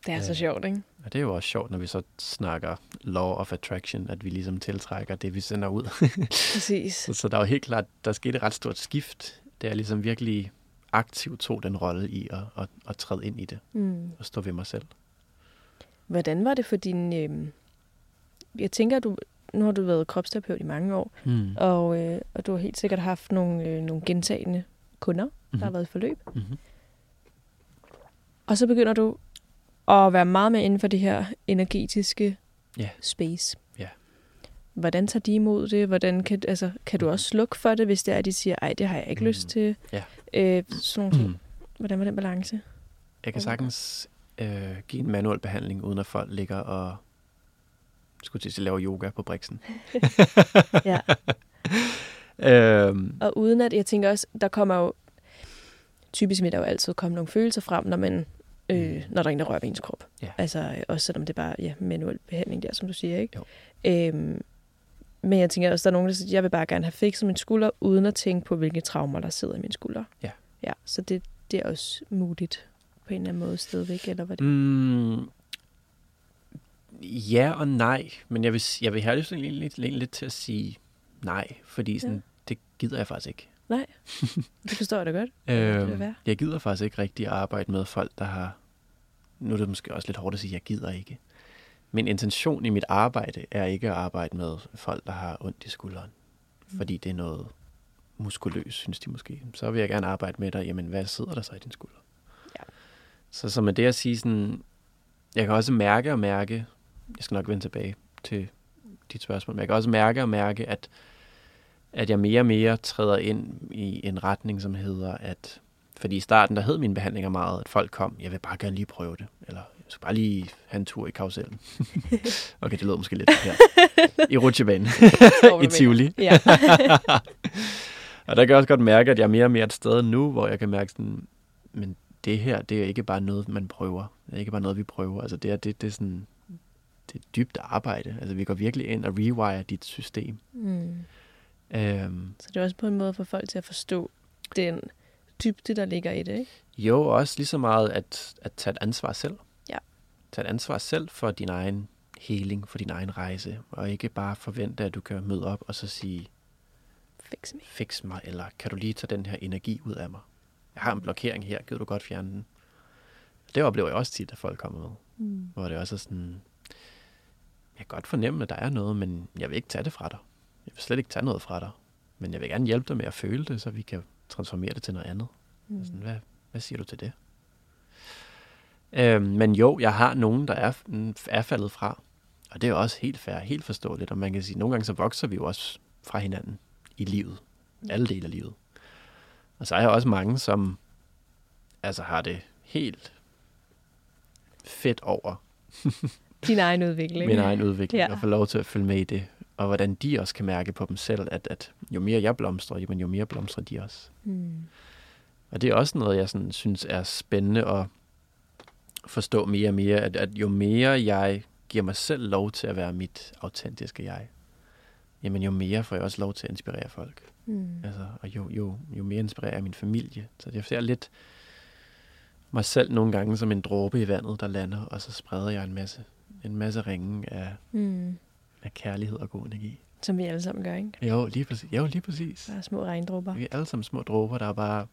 Speaker 1: Det er så
Speaker 2: Øh,
Speaker 1: sjovt, ikke?
Speaker 2: Og det er jo også sjovt, når vi så snakker law of attraction, at vi ligesom tiltrækker det, vi sender ud.
Speaker 1: Præcis.
Speaker 2: så, så der er jo helt klart, der skete et ret stort skift, da jeg ligesom virkelig aktivt tog den rolle i at, at, at træde ind i det
Speaker 1: Mm.
Speaker 2: og stå ved mig selv.
Speaker 1: Hvordan var det for din... Øh, jeg tænker, du, nu har du været kropsterapeut i mange år,
Speaker 2: Mm.
Speaker 1: og, øh, og du har helt sikkert haft nogle, øh, nogle gentagende kunder, der har
Speaker 2: Mhm.
Speaker 1: været i forløb.
Speaker 2: Mm-hmm.
Speaker 1: Og så begynder du at være meget mere inden for det her energetiske
Speaker 2: Ja.
Speaker 1: space.
Speaker 2: Ja.
Speaker 1: Hvordan tager de imod det? Hvordan kan, altså, kan du også slukke for det, hvis det er, at de siger, ej, det har jeg ikke
Speaker 2: Mhm.
Speaker 1: lyst til?
Speaker 2: Ja.
Speaker 1: Øh, sådan nogle ting.
Speaker 2: Mm.
Speaker 1: Hvordan var den balance?
Speaker 2: Jeg kan sagtens øh, give en manuel behandling, uden at folk ligger og skulle til at lave yoga på briksen.
Speaker 1: Ja.
Speaker 2: øhm,
Speaker 1: Og uden at, jeg tænker også, der kommer jo, typisk vil der jo altid komme nogle følelser frem, når man, øh, når der er en, der rører ved ens krop.
Speaker 2: Ja.
Speaker 1: Altså øh, også selvom det er bare ja, manuel behandling der, som du siger, ikke?
Speaker 2: Jo.
Speaker 1: Øhm, men jeg tænker også, der er nogen, der siger, jeg vil bare gerne have fikset min skulder, uden at tænke på, hvilke traumer, der sidder i min skulder.
Speaker 2: Ja.
Speaker 1: Ja, så det, det er også muligt på en eller anden måde stadigvæk, eller hvad det
Speaker 2: Mm, ja og nej, men jeg vil, jeg vil have lyst til lidt, lidt, lidt, til at sige nej, fordi sådan,
Speaker 1: Ja.
Speaker 2: det gider jeg faktisk ikke.
Speaker 1: Det forstår jeg da godt. det
Speaker 2: Øhm,
Speaker 1: være.
Speaker 2: jeg gider faktisk ikke rigtig at arbejde med folk, der har... Nu er det måske også lidt hårdt at sige, at jeg gider ikke. Min intention i mit arbejde er ikke at arbejde med folk, der har ondt i skulderen.
Speaker 1: Mm.
Speaker 2: Fordi det er noget muskuløst, synes de måske. Så vil jeg gerne arbejde med dig. Jamen, hvad sidder der så i din skulder? Så, så med det at sige sådan... Jeg kan også mærke og mærke... Jeg skal nok vende tilbage til dit spørgsmål. Men jeg kan også mærke og mærke, at at jeg mere og mere træder ind i en retning, som hedder, at fordi i starten, der hed mine behandlinger meget, at folk kom, jeg vil bare gerne lige prøve det, eller jeg skal bare lige have en tur i karusellen. okay, det lød måske lidt her. I rutsjebanen. I Tivoli.
Speaker 1: Ja.
Speaker 2: Og der kan jeg også godt mærke, at jeg er mere og mere et sted nu, hvor jeg kan mærke sådan, men det her, det er ikke bare noget, man prøver. Det er ikke bare noget, vi prøver. Altså det er, det, det er sådan, det er dybt arbejde. Altså vi går virkelig ind og rewire dit system.
Speaker 1: mm.
Speaker 2: Øhm,
Speaker 1: Så det er også på en måde for folk til at forstå den dybde, der ligger i det, ikke?
Speaker 2: Jo, og også lige så meget at, at tage et ansvar selv.
Speaker 1: Ja.
Speaker 2: Tage et ansvar selv for din egen heling, for din egen rejse, og ikke bare forvente, at du kan møde op og så sige,
Speaker 1: Fix me.
Speaker 2: fix mig, eller kan du lige tage den her energi ud af mig? Jeg har en blokering her, kan du godt fjerne den? Det oplever jeg også tit, at folk kommer med,
Speaker 1: Mm.
Speaker 2: hvor det også er sådan, jeg kan godt fornemme, at der er noget, men jeg vil ikke tage det fra dig. Jeg vil slet ikke tage noget fra dig, men jeg vil gerne hjælpe dig med at føle det, så vi kan transformere det til noget andet.
Speaker 1: Mm.
Speaker 2: Sådan, hvad, hvad siger du til det? Øhm, men jo, jeg har nogen, der er, mm, er faldet fra. Og det er også helt fair, helt forståeligt. Og man kan sige, at nogle gange så vokser vi jo også fra hinanden i livet. Alle dele af livet. Og så er jeg også mange, som altså har det helt fedt over
Speaker 1: Din egen udvikling.
Speaker 2: min egen udvikling,
Speaker 1: Ja.
Speaker 2: og få lov til at følge med i det. Og hvordan de også kan mærke på dem selv, at, at jo mere jeg blomstrer, jamen, jo mere blomstrer de også.
Speaker 1: Mm.
Speaker 2: Og det er også noget, jeg sådan, synes er spændende at forstå mere og mere, at, at jo mere jeg giver mig selv lov til at være mit autentiske jeg, jamen jo mere får jeg også lov til at inspirere folk.
Speaker 1: Mm.
Speaker 2: Altså, og jo, jo, jo mere inspirerer jeg min familie. Så jeg ser lidt mig selv nogle gange som en dråbe i vandet, der lander, og så spreder jeg en masse, en masse ringe af,
Speaker 1: Mm.
Speaker 2: af kærlighed og god energi.
Speaker 1: Som vi alle sammen gør, ikke?
Speaker 2: Jo, lige præcis. Jo, lige præcis.
Speaker 1: Bare små regndråber.
Speaker 2: Vi er alle sammen små dråber, der bare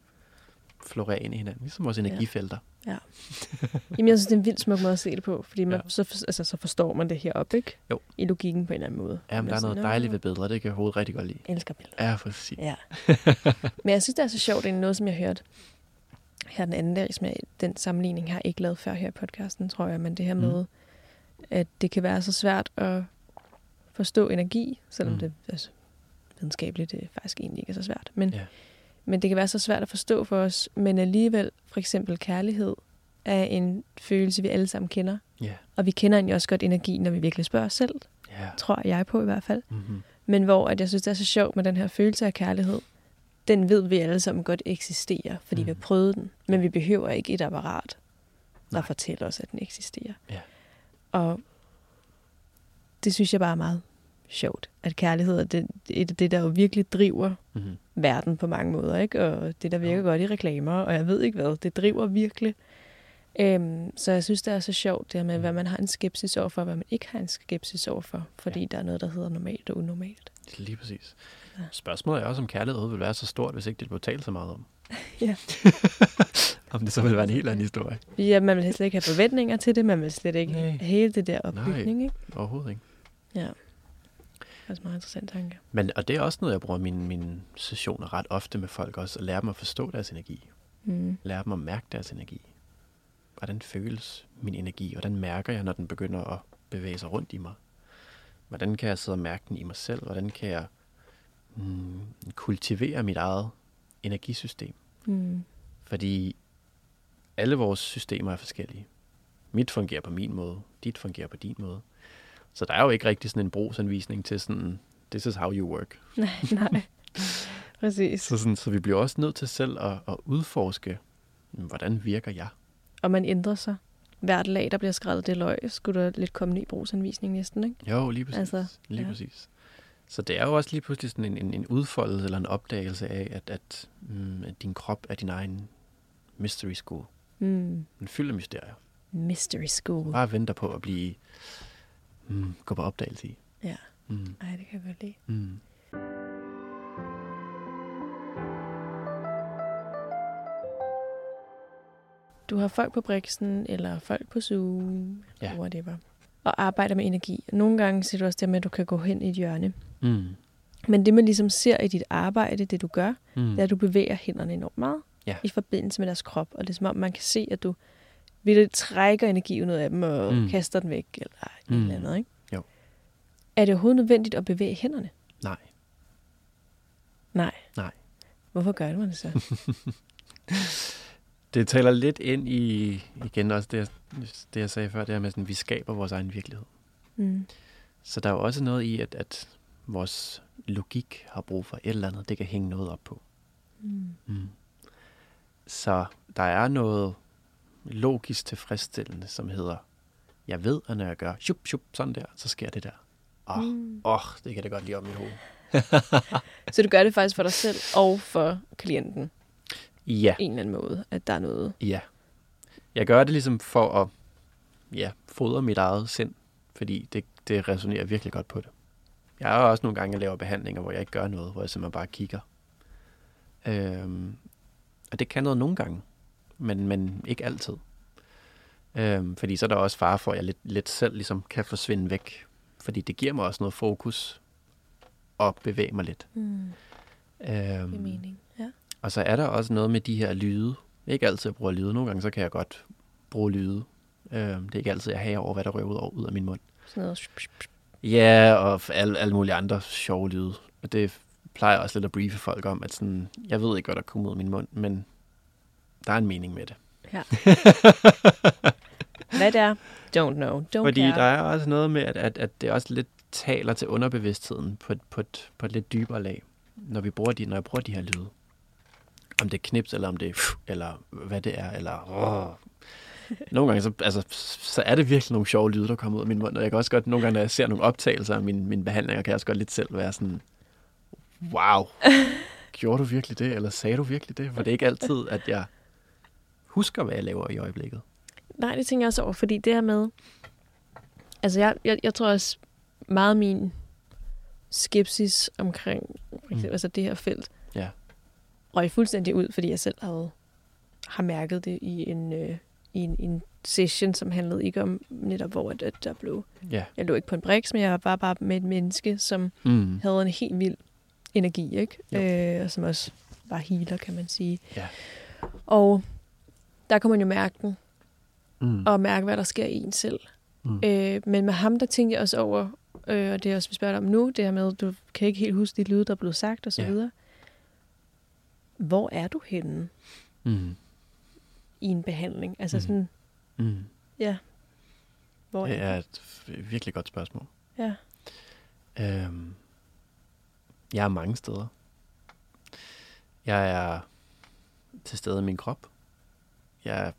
Speaker 2: florerer ind i hinanden, ligesom vores energifelter.
Speaker 1: Jamen, jeg synes, det er en vildt smuk måde at se det på, fordi man,
Speaker 2: Ja.
Speaker 1: ja. så, for- altså, så forstår man det her ikke?
Speaker 2: Jo.
Speaker 1: I logikken på en eller anden måde.
Speaker 2: Ja, men der er noget dejligt ved billeder, det kan jeg hovedet rigtig godt lide.
Speaker 1: Jeg elsker billeder.
Speaker 2: Ja, præcis.
Speaker 1: Ja. Men jeg synes, det er så sjovt. Det er noget, som jeg hørte her den anden dag, som jeg, den sammenligning har jeg ikke lavet før her i podcasten, tror jeg, men det her
Speaker 2: Mm.
Speaker 1: med, at det kan være så svært at forstå energi, selvom
Speaker 2: Mm.
Speaker 1: mm. det altså, videnskabeligt det faktisk egentlig ikke er så svært. Men,
Speaker 2: Ja.
Speaker 1: Men det kan være så svært at forstå for os, men alligevel for eksempel kærlighed er en følelse, vi alle sammen kender.
Speaker 2: Ja.
Speaker 1: Og vi kender egentlig også godt energi, når vi virkelig spørger os selv,
Speaker 2: Ja.
Speaker 1: tror jeg på i hvert fald.
Speaker 2: Mm-hmm.
Speaker 1: Men hvor at jeg synes, det er så sjovt med den her følelse af kærlighed. Den ved vi alle sammen godt eksisterer, fordi mm. vi
Speaker 2: Mm.
Speaker 1: har prøvet den. Men vi behøver ikke et apparat, der
Speaker 2: Nej.
Speaker 1: fortæller os, at den eksisterer.
Speaker 2: Ja.
Speaker 1: Og det synes jeg bare er meget sjovt. At kærlighed er det, et af det, der jo virkelig driver
Speaker 2: Mm-hmm.
Speaker 1: verden på mange måder. Ikke? Og det, der virker
Speaker 2: Jo.
Speaker 1: godt i reklamer, og jeg ved ikke hvad, det driver virkelig. Øhm, så jeg synes, det er så sjovt, det her med,
Speaker 2: Mm.
Speaker 1: hvad man har en skepsis overfor, og hvad man ikke har en skepsis overfor. Fordi
Speaker 2: Ja.
Speaker 1: der er noget, der hedder normalt og unormalt.
Speaker 2: Lige præcis.
Speaker 1: Ja.
Speaker 2: Spørgsmålet er også, om kærlighed vil være så stort, hvis ikke det blev talt så meget om.
Speaker 1: Ja.
Speaker 2: om det så vil være en helt anden historie.
Speaker 1: Ja, man vil slet ikke have forventninger til det, man vil slet ikke
Speaker 2: Nej.
Speaker 1: hele det der opbygning, ikke?
Speaker 2: Overhovedet ikke.
Speaker 1: Ja. Det også en meget interessant tanke.
Speaker 2: Men, og det er også noget, jeg bruger mine, mine sessioner ret ofte med folk også, at lære dem at forstå deres energi.
Speaker 1: Mm.
Speaker 2: Lære dem at mærke deres energi. Hvordan føles min energi? Hvordan mærker jeg, når den begynder at bevæge sig rundt i mig? Hvordan kan jeg sidde og mærke den i mig selv? Hvordan kan jeg mm, kultivere mit eget energisystem?
Speaker 1: Mm.
Speaker 2: Fordi alle vores systemer er forskellige. Mit fungerer på min måde, dit fungerer på din måde. Så der er jo ikke rigtig sådan en brugsanvisning til sådan, this is how you work.
Speaker 1: Nej, nej. Præcis.
Speaker 2: Så, sådan, så vi bliver også nødt til selv at, at udforske, hvordan virker jeg?
Speaker 1: Og man ændrer sig. Hvert lag, der bliver skrevet det løg, skulle der lidt komme ny brugsanvisning næsten, ikke?
Speaker 2: Jo, lige præcis.
Speaker 1: Altså,
Speaker 2: lige
Speaker 1: ja.
Speaker 2: præcis. Så det er jo også lige pludselig sådan en, en, en udfoldelse eller en opdagelse af, at, at, mm, at din krop er din egen mystery school.
Speaker 1: Mm.
Speaker 2: Den fylder mysterier.
Speaker 1: Mystery school.
Speaker 2: Bare venter på at blive mm, gå på opdagelse i.
Speaker 1: Ja.
Speaker 2: Mm.
Speaker 1: Ej, det kan jeg godt lide.
Speaker 2: Mm.
Speaker 1: Du har folk på Brixen, eller folk på Zoom,
Speaker 2: Ja.
Speaker 1: whatever. Og arbejder med energi. Nogle gange siger du også det med, at du kan gå hen i et hjørne.
Speaker 2: Mm.
Speaker 1: Men det, man ligesom ser i dit arbejde, det du gør,
Speaker 2: Mm.
Speaker 1: det er, at du bevæger hænderne enormt meget
Speaker 2: Ja.
Speaker 1: i forbindelse med deres krop. Og det er som om, man kan se, at du vil trækker energi ud af dem og
Speaker 2: Mm.
Speaker 1: kaster den væk, eller mm. et
Speaker 2: Mm.
Speaker 1: eller andet, ikke?
Speaker 2: Jo.
Speaker 1: Er det overhovedet nødvendigt at bevæge hænderne?
Speaker 2: Nej.
Speaker 1: Nej.
Speaker 2: Nej.
Speaker 1: Hvorfor gør man det så?
Speaker 2: Det taler lidt ind i, igen også det, jeg, det jeg sagde før, det her med, sådan, vi skaber vores egen virkelighed.
Speaker 1: mm.
Speaker 2: Så der er jo også noget i, at, at vores logik har brug for et eller andet, det kan hænge noget op på.
Speaker 1: Mm.
Speaker 2: Mm. Så der er noget logisk tilfredsstillende, som hedder, jeg ved, at når jeg gør shup, shup, sådan der, så sker det der. Åh, oh,
Speaker 1: Mm.
Speaker 2: oh, det kan det godt lide om i hovedet.
Speaker 1: Så du gør det faktisk for dig selv og for klienten.
Speaker 2: Ja,
Speaker 1: En eller anden måde, at der er noget.
Speaker 2: ja. Jeg gør det ligesom for at ja, fodre mit eget sind, fordi det, det resonerer virkelig godt på det. Jeg har også nogle gange, jeg laver behandlinger, hvor jeg ikke gør noget, hvor jeg simpelthen bare kigger. Øhm, og det kan noget nogle gange, men, men ikke altid. Øhm, fordi så er der også fare for, at jeg lidt, lidt selv ligesom kan forsvinde væk. Fordi det giver mig også noget fokus og bevæge mig lidt.
Speaker 1: Mm.
Speaker 2: Øhm,
Speaker 1: er mening. Ja.
Speaker 2: og så er der også noget med de her lyde. Ikke altid jeg bruger lyde. Nogle gange så kan jeg godt bruge lyde. Øhm, det er ikke altid, jeg har over, hvad der rører ud, over, ud af min mund.
Speaker 1: Sådan noget.
Speaker 2: Ja, og alle, alle mulige andre sjove lyde. Og det plejer også lidt at briefe folk om, at sådan, jeg ved ikke, hvad der kommer ud af min mund, men der er en mening med det.
Speaker 1: Ja. Hvad det er? Don't know. Don't
Speaker 2: Fordi
Speaker 1: care.
Speaker 2: der er også noget med, at, at, at det også lidt taler til underbevidstheden på, et- på, et, på et lidt dybere lag, når, vi bruger de, når jeg bruger de her lyde. Om det er knips, eller om det er, eller hvad det er, eller... Åh. Nogle gange, så, altså, så er det virkelig nogle sjove lyde, der kommer ud af min mund. Og jeg kan også godt, nogle gange, når jeg ser nogle optagelser af mine, mine behandlinger, kan jeg også godt lidt selv være sådan, wow, gjorde du virkelig det, eller sagde du virkelig det? For det er ikke altid, at jeg husker, hvad jeg laver i øjeblikket.
Speaker 1: Nej, det tænker jeg også over, fordi det her med... Altså, jeg, jeg, jeg tror også meget min skepsis omkring for eksempel,
Speaker 2: Mm.
Speaker 1: altså det her felt,
Speaker 2: Ja.
Speaker 1: røg fuldstændig ud, fordi jeg selv havde, har mærket det i en, øh, i en, en session, som handlede ikke om netop, hvor at, at der blev...
Speaker 2: Ja.
Speaker 1: Jeg lå ikke på en briks, men jeg var bare med et menneske, som
Speaker 2: Mm.
Speaker 1: havde en helt vild energi, ikke?
Speaker 2: Jo.
Speaker 1: Øh, og som også var healer, kan man sige.
Speaker 2: Ja.
Speaker 1: Og der kunne man jo mærke den,
Speaker 2: Mm.
Speaker 1: og mærke, hvad der sker i en selv.
Speaker 2: Mm.
Speaker 1: Øh, men med ham, der tænkte jeg også over, øh, og det er også, vi spørger om nu, det her med, du kan ikke helt huske de lyde, der er blevet sagt, og så
Speaker 2: Ja.
Speaker 1: videre. Hvor er du henne
Speaker 2: Mm.
Speaker 1: i en behandling? Altså
Speaker 2: Mhm.
Speaker 1: sådan,
Speaker 2: Mm.
Speaker 1: hvor
Speaker 2: Det
Speaker 1: er
Speaker 2: er et virkelig godt spørgsmål.
Speaker 1: Ja.
Speaker 2: Øhm, jeg er mange steder. Jeg er til stede i min krop. Jeg er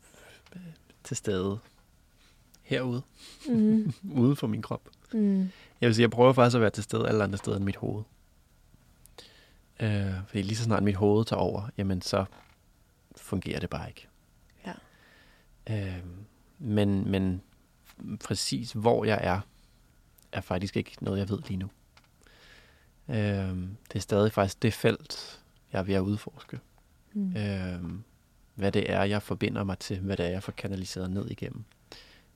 Speaker 2: øh, til stede herude,
Speaker 1: Mm,
Speaker 2: ude for min krop.
Speaker 1: mm,
Speaker 2: Jeg vil sige, jeg prøver faktisk at være til stede alle andre steder end mit hoved. Øh, fordi lige så snart mit hoved tager over, jamen så fungerer det bare ikke.
Speaker 1: Ja.
Speaker 2: Øh, men, men præcis hvor jeg er, er faktisk ikke noget, jeg ved lige nu. Øh, det er stadig faktisk det felt, jeg er ved at udforske.
Speaker 1: mm.
Speaker 2: Øh, hvad det er, jeg forbinder mig til, hvad det er, jeg får kanaliseret ned igennem.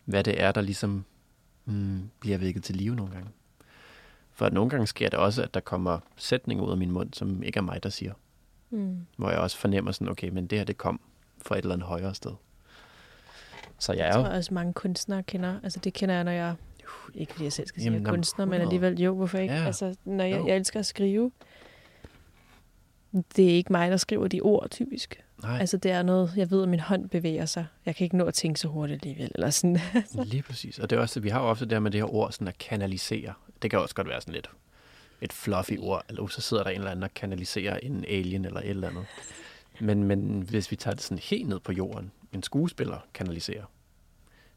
Speaker 2: Hvad det er, der ligesom mm, bliver vækket til live nogle gange. For at nogle gange sker det også, at der kommer sætninger ud af min mund, som ikke er mig, der siger.
Speaker 1: Mm.
Speaker 2: Hvor jeg også fornemmer sådan, okay, men det her, det kom fra et eller andet højere sted. Så jeg
Speaker 1: Jeg
Speaker 2: er
Speaker 1: tror
Speaker 2: jo...
Speaker 1: også, mange kunstnere kender. Altså det kender jeg, når jeg... Ikke fordi jeg selv skal sige,
Speaker 2: Jamen,
Speaker 1: jeg er kunstner, men
Speaker 2: 100.
Speaker 1: alligevel jo, hvorfor ikke?
Speaker 2: Ja.
Speaker 1: Altså, når jeg, jeg elsker at skrive, det er ikke mig, der skriver de ord, typisk.
Speaker 2: Nej,
Speaker 1: Altså, det er noget, jeg ved, at min hånd bevæger sig. Jeg kan ikke nå at tænke så hurtigt alligevel. Eller sådan.
Speaker 2: lige præcis. Og det er også, vi har jo ofte det her med det her ord, sådan at kanalisere. Det kan også godt være sådan lidt et fluffy ord, eller uh, så sidder der en eller anden og kanaliserer en alien eller et eller andet. Men, men hvis vi tager det sådan helt ned på jorden, en skuespiller kanaliserer.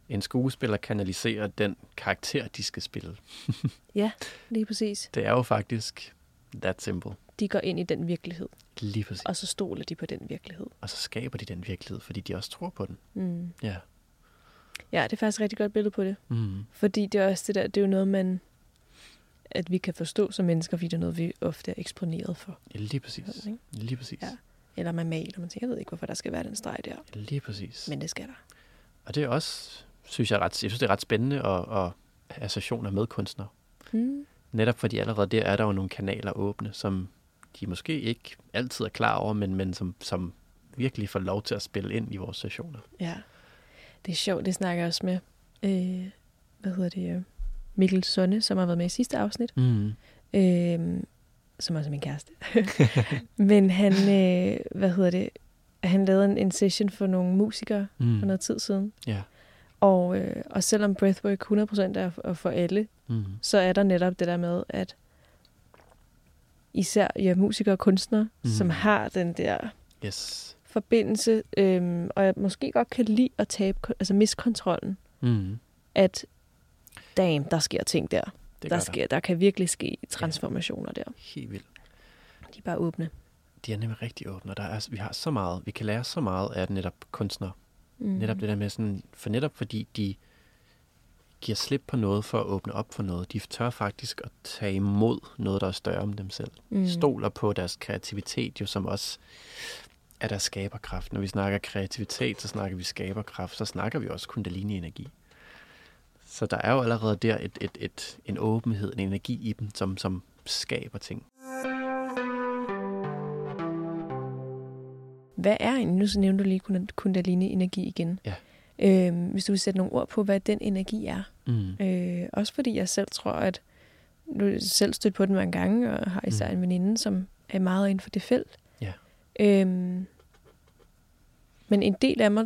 Speaker 2: En skuespiller kanaliserer den karakter, de skal spille.
Speaker 1: Lige præcis.
Speaker 2: Det er jo faktisk that simple.
Speaker 1: De går ind i den virkelighed,
Speaker 2: Lige præcis.
Speaker 1: og så stoler de på den virkelighed.
Speaker 2: Og så skaber de den virkelighed, fordi de også tror på den.
Speaker 1: Mm.
Speaker 2: Ja.
Speaker 1: Ja, det er faktisk et rigtig godt billede på det.
Speaker 2: Mm.
Speaker 1: Fordi det er også det der, det er jo noget, man at vi kan forstå som mennesker, fordi det er noget, vi ofte er eksponeret for.
Speaker 2: Ja, lige præcis.
Speaker 1: Sådan, ikke?
Speaker 2: Lige præcis.
Speaker 1: Ja. Eller man maler, man tænker, jeg ved ikke, hvorfor der skal være den streg der.
Speaker 2: Lige præcis.
Speaker 1: Men det skal der.
Speaker 2: Og det er også, synes jeg, ret, jeg synes, det er ret spændende at, at have associationer med kunstnere.
Speaker 1: Mm.
Speaker 2: Netop fordi allerede der er der jo nogle kanaler åbne, som de måske ikke altid er klar over, men, men som, som virkelig får lov til at spille ind i vores sessioner.
Speaker 1: Ja. Det er sjovt, det snakker jeg også med, øh, hvad hedder det, øh, Mikkel Sonne, som har været med i sidste afsnit,
Speaker 2: Mm.
Speaker 1: øh, som også er min kæreste. Men han, øh, hvad hedder det, han lavede en, en session for nogle musikere
Speaker 2: Mm.
Speaker 1: for noget tid siden.
Speaker 2: Ja.
Speaker 1: Og, øh, og selvom breathwork 100% er for, er for alle,
Speaker 2: Mm.
Speaker 1: så er der netop det der med, at især ja, musikere og kunstnere, mm. Som har den der
Speaker 2: Yes.
Speaker 1: forbindelse, øhm, og jeg måske godt kan lide at tabe, altså miste kontrollen,
Speaker 2: Mm.
Speaker 1: at damn, der sker ting der.
Speaker 2: Det
Speaker 1: Der, sker, der kan virkelig ske transformationer der.
Speaker 2: Helt vildt.
Speaker 1: De er bare åbne.
Speaker 2: De er nemlig rigtig åbne, og der er, vi har så meget, vi kan lære så meget af netop kunstnere.
Speaker 1: Mm.
Speaker 2: Netop det der med sådan, for netop fordi de giver slip på noget for at åbne op for noget. De tør faktisk at tage imod noget, der er større om dem selv.
Speaker 1: mm.
Speaker 2: Stoler på deres kreativitet, jo som også er deres skaberkraft. Når vi snakker kreativitet, så snakker vi skaberkraft, så snakker vi også kundalini-energi. Så der er jo allerede der et, et, et, en åbenhed, en energi i dem, som, som skaber ting.
Speaker 1: Hvad er egentlig, nu så nævnte du lige kund- kundalini-energi igen.
Speaker 2: Ja.
Speaker 1: Øhm, hvis du vil sætte nogle ord på, hvad den energi er.
Speaker 2: Mm.
Speaker 1: Øh, også fordi jeg selv tror, at nu selv stødt på den mange gange, og har især
Speaker 2: Mm.
Speaker 1: en veninde, som er meget inden for det felt.
Speaker 2: Ja.
Speaker 1: Øhm, men en del af mig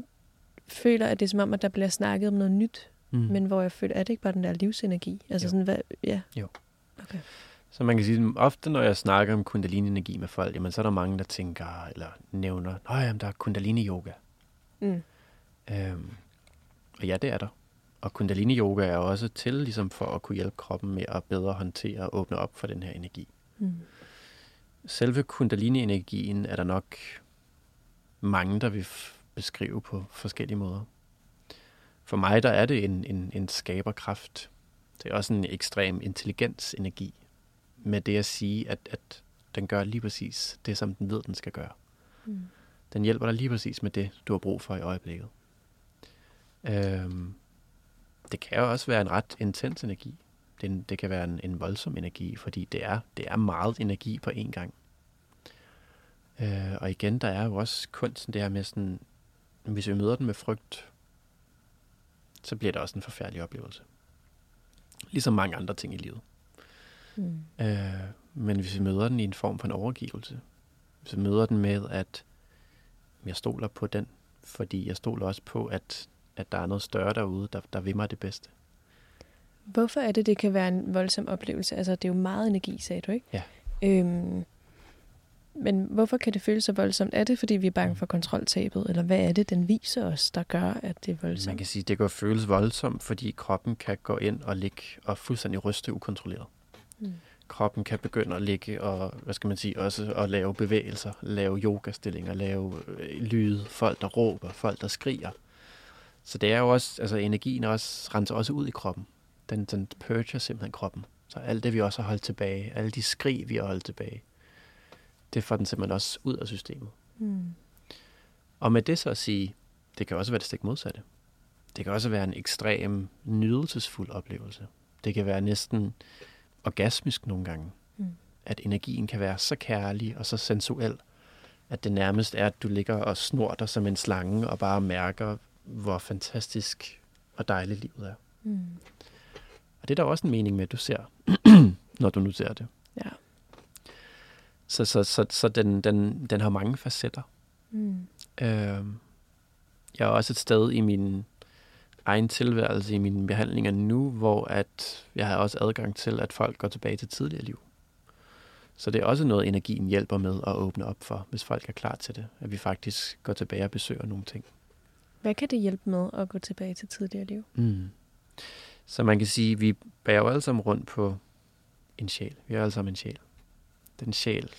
Speaker 1: føler, at det er som om, at der bliver snakket om noget nyt,
Speaker 2: Mm.
Speaker 1: men hvor jeg føler, at det ikke bare den der livsenergi? Altså
Speaker 2: Jo.
Speaker 1: sådan, hvad, ja.
Speaker 2: Så man kan sige, ofte når jeg snakker om kundalini-energi med folk, jamen, så er der mange, der tænker, eller nævner, at der er kundalini-yoga.
Speaker 1: Mm.
Speaker 2: Øhm, og ja, det er der. Og kundalini-yoga er også til ligesom for at kunne hjælpe kroppen med at bedre håndtere og åbne op for den her energi.
Speaker 1: Mm.
Speaker 2: Selve kundalini-energien er der nok mange, der vil beskrive på forskellige måder. For mig der er det en, en, en skaberkraft. Det er også en ekstrem intelligensenergi med det at sige, at, at den gør lige præcis det, som den ved, den skal gøre.
Speaker 1: Mm.
Speaker 2: Den hjælper dig lige præcis med det, du har brug for i øjeblikket. Øhm, det kan jo også være en ret intens energi. Det, det kan være en, en voldsom energi, fordi det er, det er meget energi på én gang. Øh, og igen, der er jo også kunsten det her med sådan, hvis vi møder den med frygt, så bliver det også en forfærdelig oplevelse. Ligesom mange andre ting i livet.
Speaker 1: Mm.
Speaker 2: Øh, men hvis vi møder den i en form for en overgivelse, hvis vi møder den med, at jeg stoler på den, fordi jeg stoler også på, at, at der er noget større derude, der, der vil mig det bedste.
Speaker 1: Hvorfor er det, det kan være en voldsom oplevelse? Altså, det er jo meget energi, sagde du, ikke?
Speaker 2: Ja.
Speaker 1: Øhm, men hvorfor kan det føles så voldsomt? Er det, fordi vi er bange for kontroltabet? Eller hvad er det, den viser os, der gør, at det er voldsomt?
Speaker 2: Man kan sige, at det kan føles voldsomt, fordi kroppen kan gå ind og ligge og fuldstændig ryste ukontrolleret.
Speaker 1: Mm.
Speaker 2: Kroppen kan begynde at ligge og, hvad skal man sige, også at lave bevægelser, lave yogastillinger, lave øh, lyde, folk der råber, folk der skriger. Så det er jo også, altså energien også, renser også ud i kroppen. Den, den purger simpelthen kroppen. Så alt det, vi også har holdt tilbage, alle de skrig, vi har holdt tilbage, det får den simpelthen også ud af systemet.
Speaker 1: Mm.
Speaker 2: Og med det så at sige, det kan også være det stik modsatte. Det kan også være en ekstrem nydelsesfuld oplevelse. Det kan være næsten orgasmisk nogle gange.
Speaker 1: Mm.
Speaker 2: At energien kan være så kærlig og så sensuel, at det nærmest er, at du ligger og snor dig som en slange og bare mærker, hvor fantastisk og dejligt livet er.
Speaker 1: Mm.
Speaker 2: Og det er der også en mening med, at du ser, når du nu ser det.
Speaker 1: Ja.
Speaker 2: Så, så, så, så den, den, den har mange facetter.
Speaker 1: Mm.
Speaker 2: Øh, jeg er også et sted i min egen tilværelse, i mine behandlinger nu, hvor at jeg har også adgang til, at folk går tilbage til tidligere liv. Så det er også noget, energien hjælper med at åbne op for, hvis folk er klar til det. At vi faktisk går tilbage og besøger nogle ting.
Speaker 1: Hvad kan det hjælpe med at gå tilbage til tidligere liv?
Speaker 2: Mm. Så man kan sige, at vi bærer jo alle sammen rundt på en sjæl. Vi er alle sammen en sjæl. Den sjæl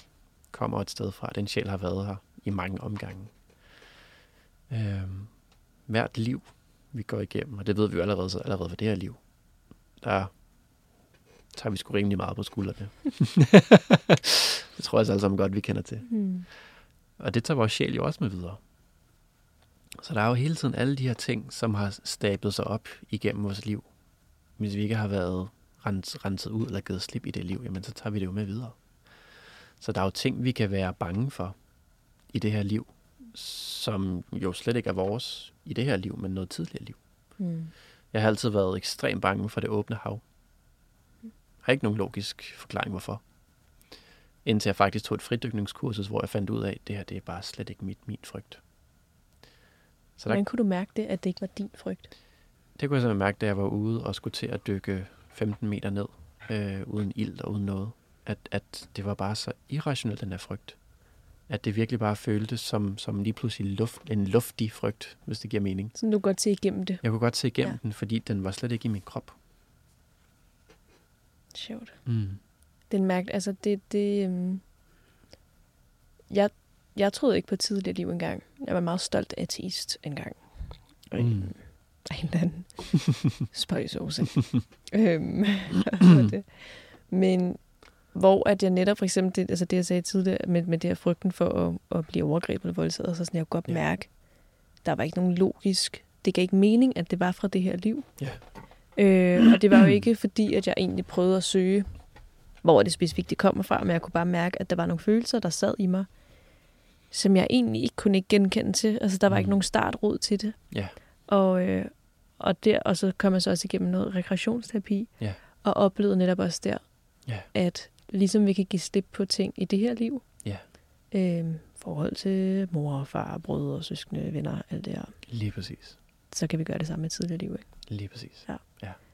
Speaker 2: kommer et sted fra. Den sjæl har været her i mange omgange. Øhm, hvert liv, vi går igennem, og det ved vi jo allerede, så allerede for det her liv, der tager vi sgu rimelig meget på skuldrene. det tror jeg altså alle sammen godt, vi kender til.
Speaker 1: Mm.
Speaker 2: Og det tager vores sjæl jo også med videre. Så der er jo hele tiden alle de her ting, som har stablet sig op igennem vores liv. Hvis vi ikke har været rens, renset ud eller givet slip i det liv, jamen så tager vi det jo med videre. Så der er jo ting, vi kan være bange for i det her liv, som jo slet ikke er vores i det her liv, men noget tidligere liv.
Speaker 1: Mm.
Speaker 2: Jeg har altid været ekstremt bange for det åbne hav. Jeg har ikke nogen logisk forklaring, hvorfor. Indtil jeg faktisk tog et fridykningskursus, hvor jeg fandt ud af, at det her det er bare slet ikke mit, min frygt. Så der,
Speaker 1: Hvordan kunne du mærke det, at det ikke var din frygt?
Speaker 2: det kunne jeg simpelthen mærke, da jeg var ude og skulle til at dykke 15 meter ned, øh, uden ild og uden noget. At, at det var bare så irrationelt, den her frygt. At det virkelig bare føltes som, som lige pludselig luft, en luftig frygt, hvis det giver mening.
Speaker 1: Så du godt se igennem det.
Speaker 2: Jeg kunne godt se igennem
Speaker 1: Ja.
Speaker 2: den, fordi den var slet ikke i min krop.
Speaker 1: Sjovt.
Speaker 2: Mm.
Speaker 1: Den mærke, altså det, det øhm, jeg, jeg troede ikke på tidligere liv engang. Jeg var meget stolt ateist engang.
Speaker 2: Mm.
Speaker 1: Af en eller anden spøjsåse. øhm, det? Men hvor at jeg netop for eksempel, det, altså det jeg sagde tidligere, med, med det her frygten for at, at blive overgrebet eller voldtaget, så sådan, jeg kunne godt
Speaker 2: Ja.
Speaker 1: mærke, der var ikke nogen logisk, det gav ikke mening, at det var fra det her liv.
Speaker 2: Ja.
Speaker 1: Øh, og det var jo ikke fordi, at jeg egentlig prøvede at søge, hvor det specifikt det kommer fra, men jeg kunne bare mærke, at der var nogle følelser, der sad i mig, som jeg egentlig ikke kunne ikke genkende til. Altså, der var mm. ikke nogen startrod til det.
Speaker 2: Ja.
Speaker 1: Og, øh, og, der, og så kom jeg så også igennem noget rekreationsterapi,
Speaker 2: Ja.
Speaker 1: og oplevede netop også der,
Speaker 2: Ja.
Speaker 1: at ligesom vi kan give slip på ting i det her liv,
Speaker 2: Ja.
Speaker 1: øh, forhold til mor, far, brødre, søskende, venner, alt det her,
Speaker 2: Lige præcis.
Speaker 1: så kan vi gøre det samme med tidligere liv. Ikke?
Speaker 2: Lige præcis.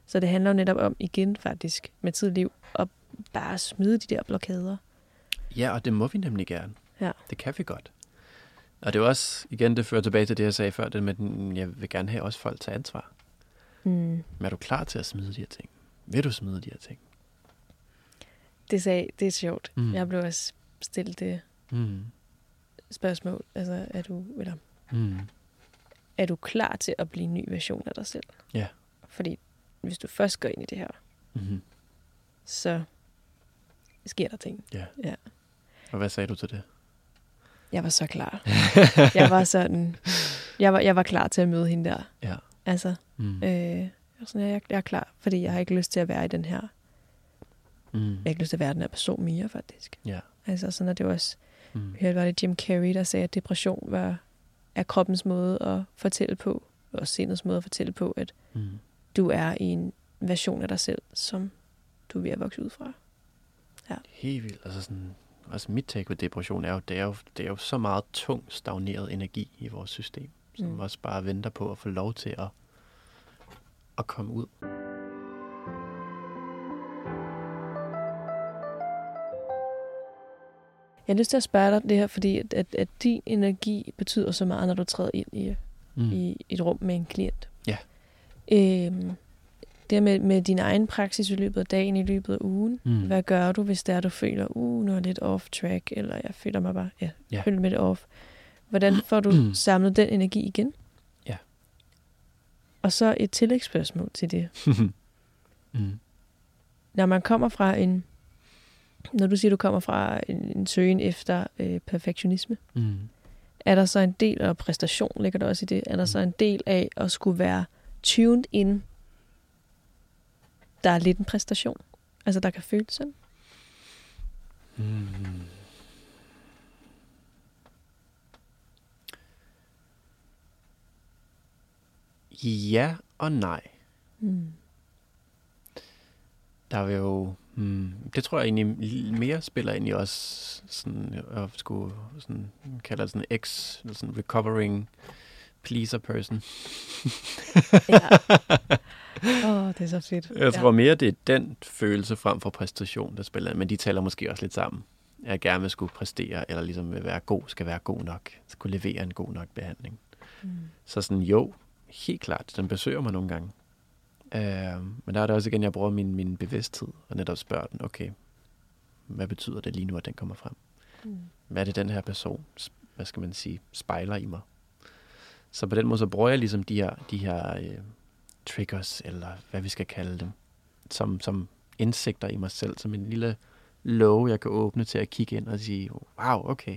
Speaker 1: Så det handler jo netop om, igen faktisk, med tidligere liv, at bare smide de der blokader.
Speaker 2: Ja, og det må vi nemlig gerne.
Speaker 1: Ja.
Speaker 2: Det kan vi godt. Og det er også, igen, det fører tilbage til det, jeg sagde før, det med, den, jeg vil gerne have også folk til ansvar.
Speaker 1: Mm.
Speaker 2: Men er du klar til at smide de her ting? Vil du smide de her ting?
Speaker 1: Det, sag, det er sjovt.
Speaker 2: Mm.
Speaker 1: Mm. Jeg blev også stillet det
Speaker 2: Mm.
Speaker 1: spørgsmål. Altså, er du, eller,
Speaker 2: Mm.
Speaker 1: er du klar til at blive en ny version af dig selv?
Speaker 2: Ja.
Speaker 1: Fordi hvis du først går ind i det her,
Speaker 2: Mm-hmm.
Speaker 1: så sker der ting.
Speaker 2: Ja.
Speaker 1: Ja.
Speaker 2: Og hvad sagde du til det?
Speaker 1: Jeg var så klar. jeg var sådan, jeg var, jeg var klar til at møde hende der.
Speaker 2: Ja.
Speaker 1: Altså,
Speaker 2: Mm.
Speaker 1: øh, sådan, jeg, jeg er klar, fordi jeg har ikke lyst til at være i den her,
Speaker 2: Mm.
Speaker 1: jeg har ikke lyst til at være den her person mere, faktisk.
Speaker 2: Ja.
Speaker 1: Altså, sådan er det også,
Speaker 2: Mm.
Speaker 1: jeg hørte, var det Jim Carrey, der sagde, at depression var, er kroppens måde at fortælle på, og sindets måde at fortælle på, at
Speaker 2: Mm.
Speaker 1: du er i en version af dig selv, som du er ved at vokse ud fra.
Speaker 2: Helt vildt. Altså sådan, altså mit take på depression er jo, det er jo, det er jo så meget tung, stagneret energi i vores system, som
Speaker 1: Mm.
Speaker 2: også bare venter på at få lov til at, at komme ud.
Speaker 1: Jeg har lyst til at spørge dig det her, fordi at, at, at din energi betyder så meget, når du træder ind i,
Speaker 2: Mm.
Speaker 1: i et rum med en klient.
Speaker 2: Ja.
Speaker 1: Øhm, det med, med din egen praksis i løbet af dagen, i løbet af ugen.
Speaker 2: Mm.
Speaker 1: Hvad gør du, hvis det er, du føler, uh, nu er lidt off track, eller jeg føler mig bare, ja,
Speaker 2: ja.
Speaker 1: føler lidt off. Hvordan får du samlet den energi igen?
Speaker 2: Ja.
Speaker 1: Og så et tillægsspørgsmål til det.
Speaker 2: mm.
Speaker 1: Når man kommer fra en, når du siger, du kommer fra en, en søgen efter øh, perfektionisme,
Speaker 2: Mm.
Speaker 1: er der så en del af præstation, ligger der også i det, er der så en del af at skulle være tuned in, der er lidt en præstation? Altså, der kan føles sådan?
Speaker 2: Mm. Ja og nej.
Speaker 1: Mm.
Speaker 2: Der vil jo... Hmm, det tror jeg egentlig mere spiller ind i også sådan, at skulle sådan, kalder det sådan ex, sådan recovering pleaser person.
Speaker 1: Ja. Åh, oh, det er så fedt.
Speaker 2: Jeg tror mere, det er den følelse frem for præstation, der spiller ind. Men de taler måske også lidt sammen. Jeg gerne vil skulle præstere, eller ligesom vil være god, skal være god nok. Skulle levere en god nok behandling.
Speaker 1: Mm.
Speaker 2: Så sådan, jo, helt klart, den besøger mig nogle gange. Uh, men der er det også igen, jeg bruger min, min bevidsthed, og netop spørger den, okay, hvad betyder det lige nu, at den kommer frem?
Speaker 1: Mm.
Speaker 2: Hvad er det, den her person, hvad skal man sige, spejler i mig? Så på den måde, så bruger jeg ligesom de her, de her øh, triggers, eller hvad vi skal kalde dem, som, som indsigter i mig selv, som en lille låge, jeg kan åbne til at kigge ind og sige, wow, okay,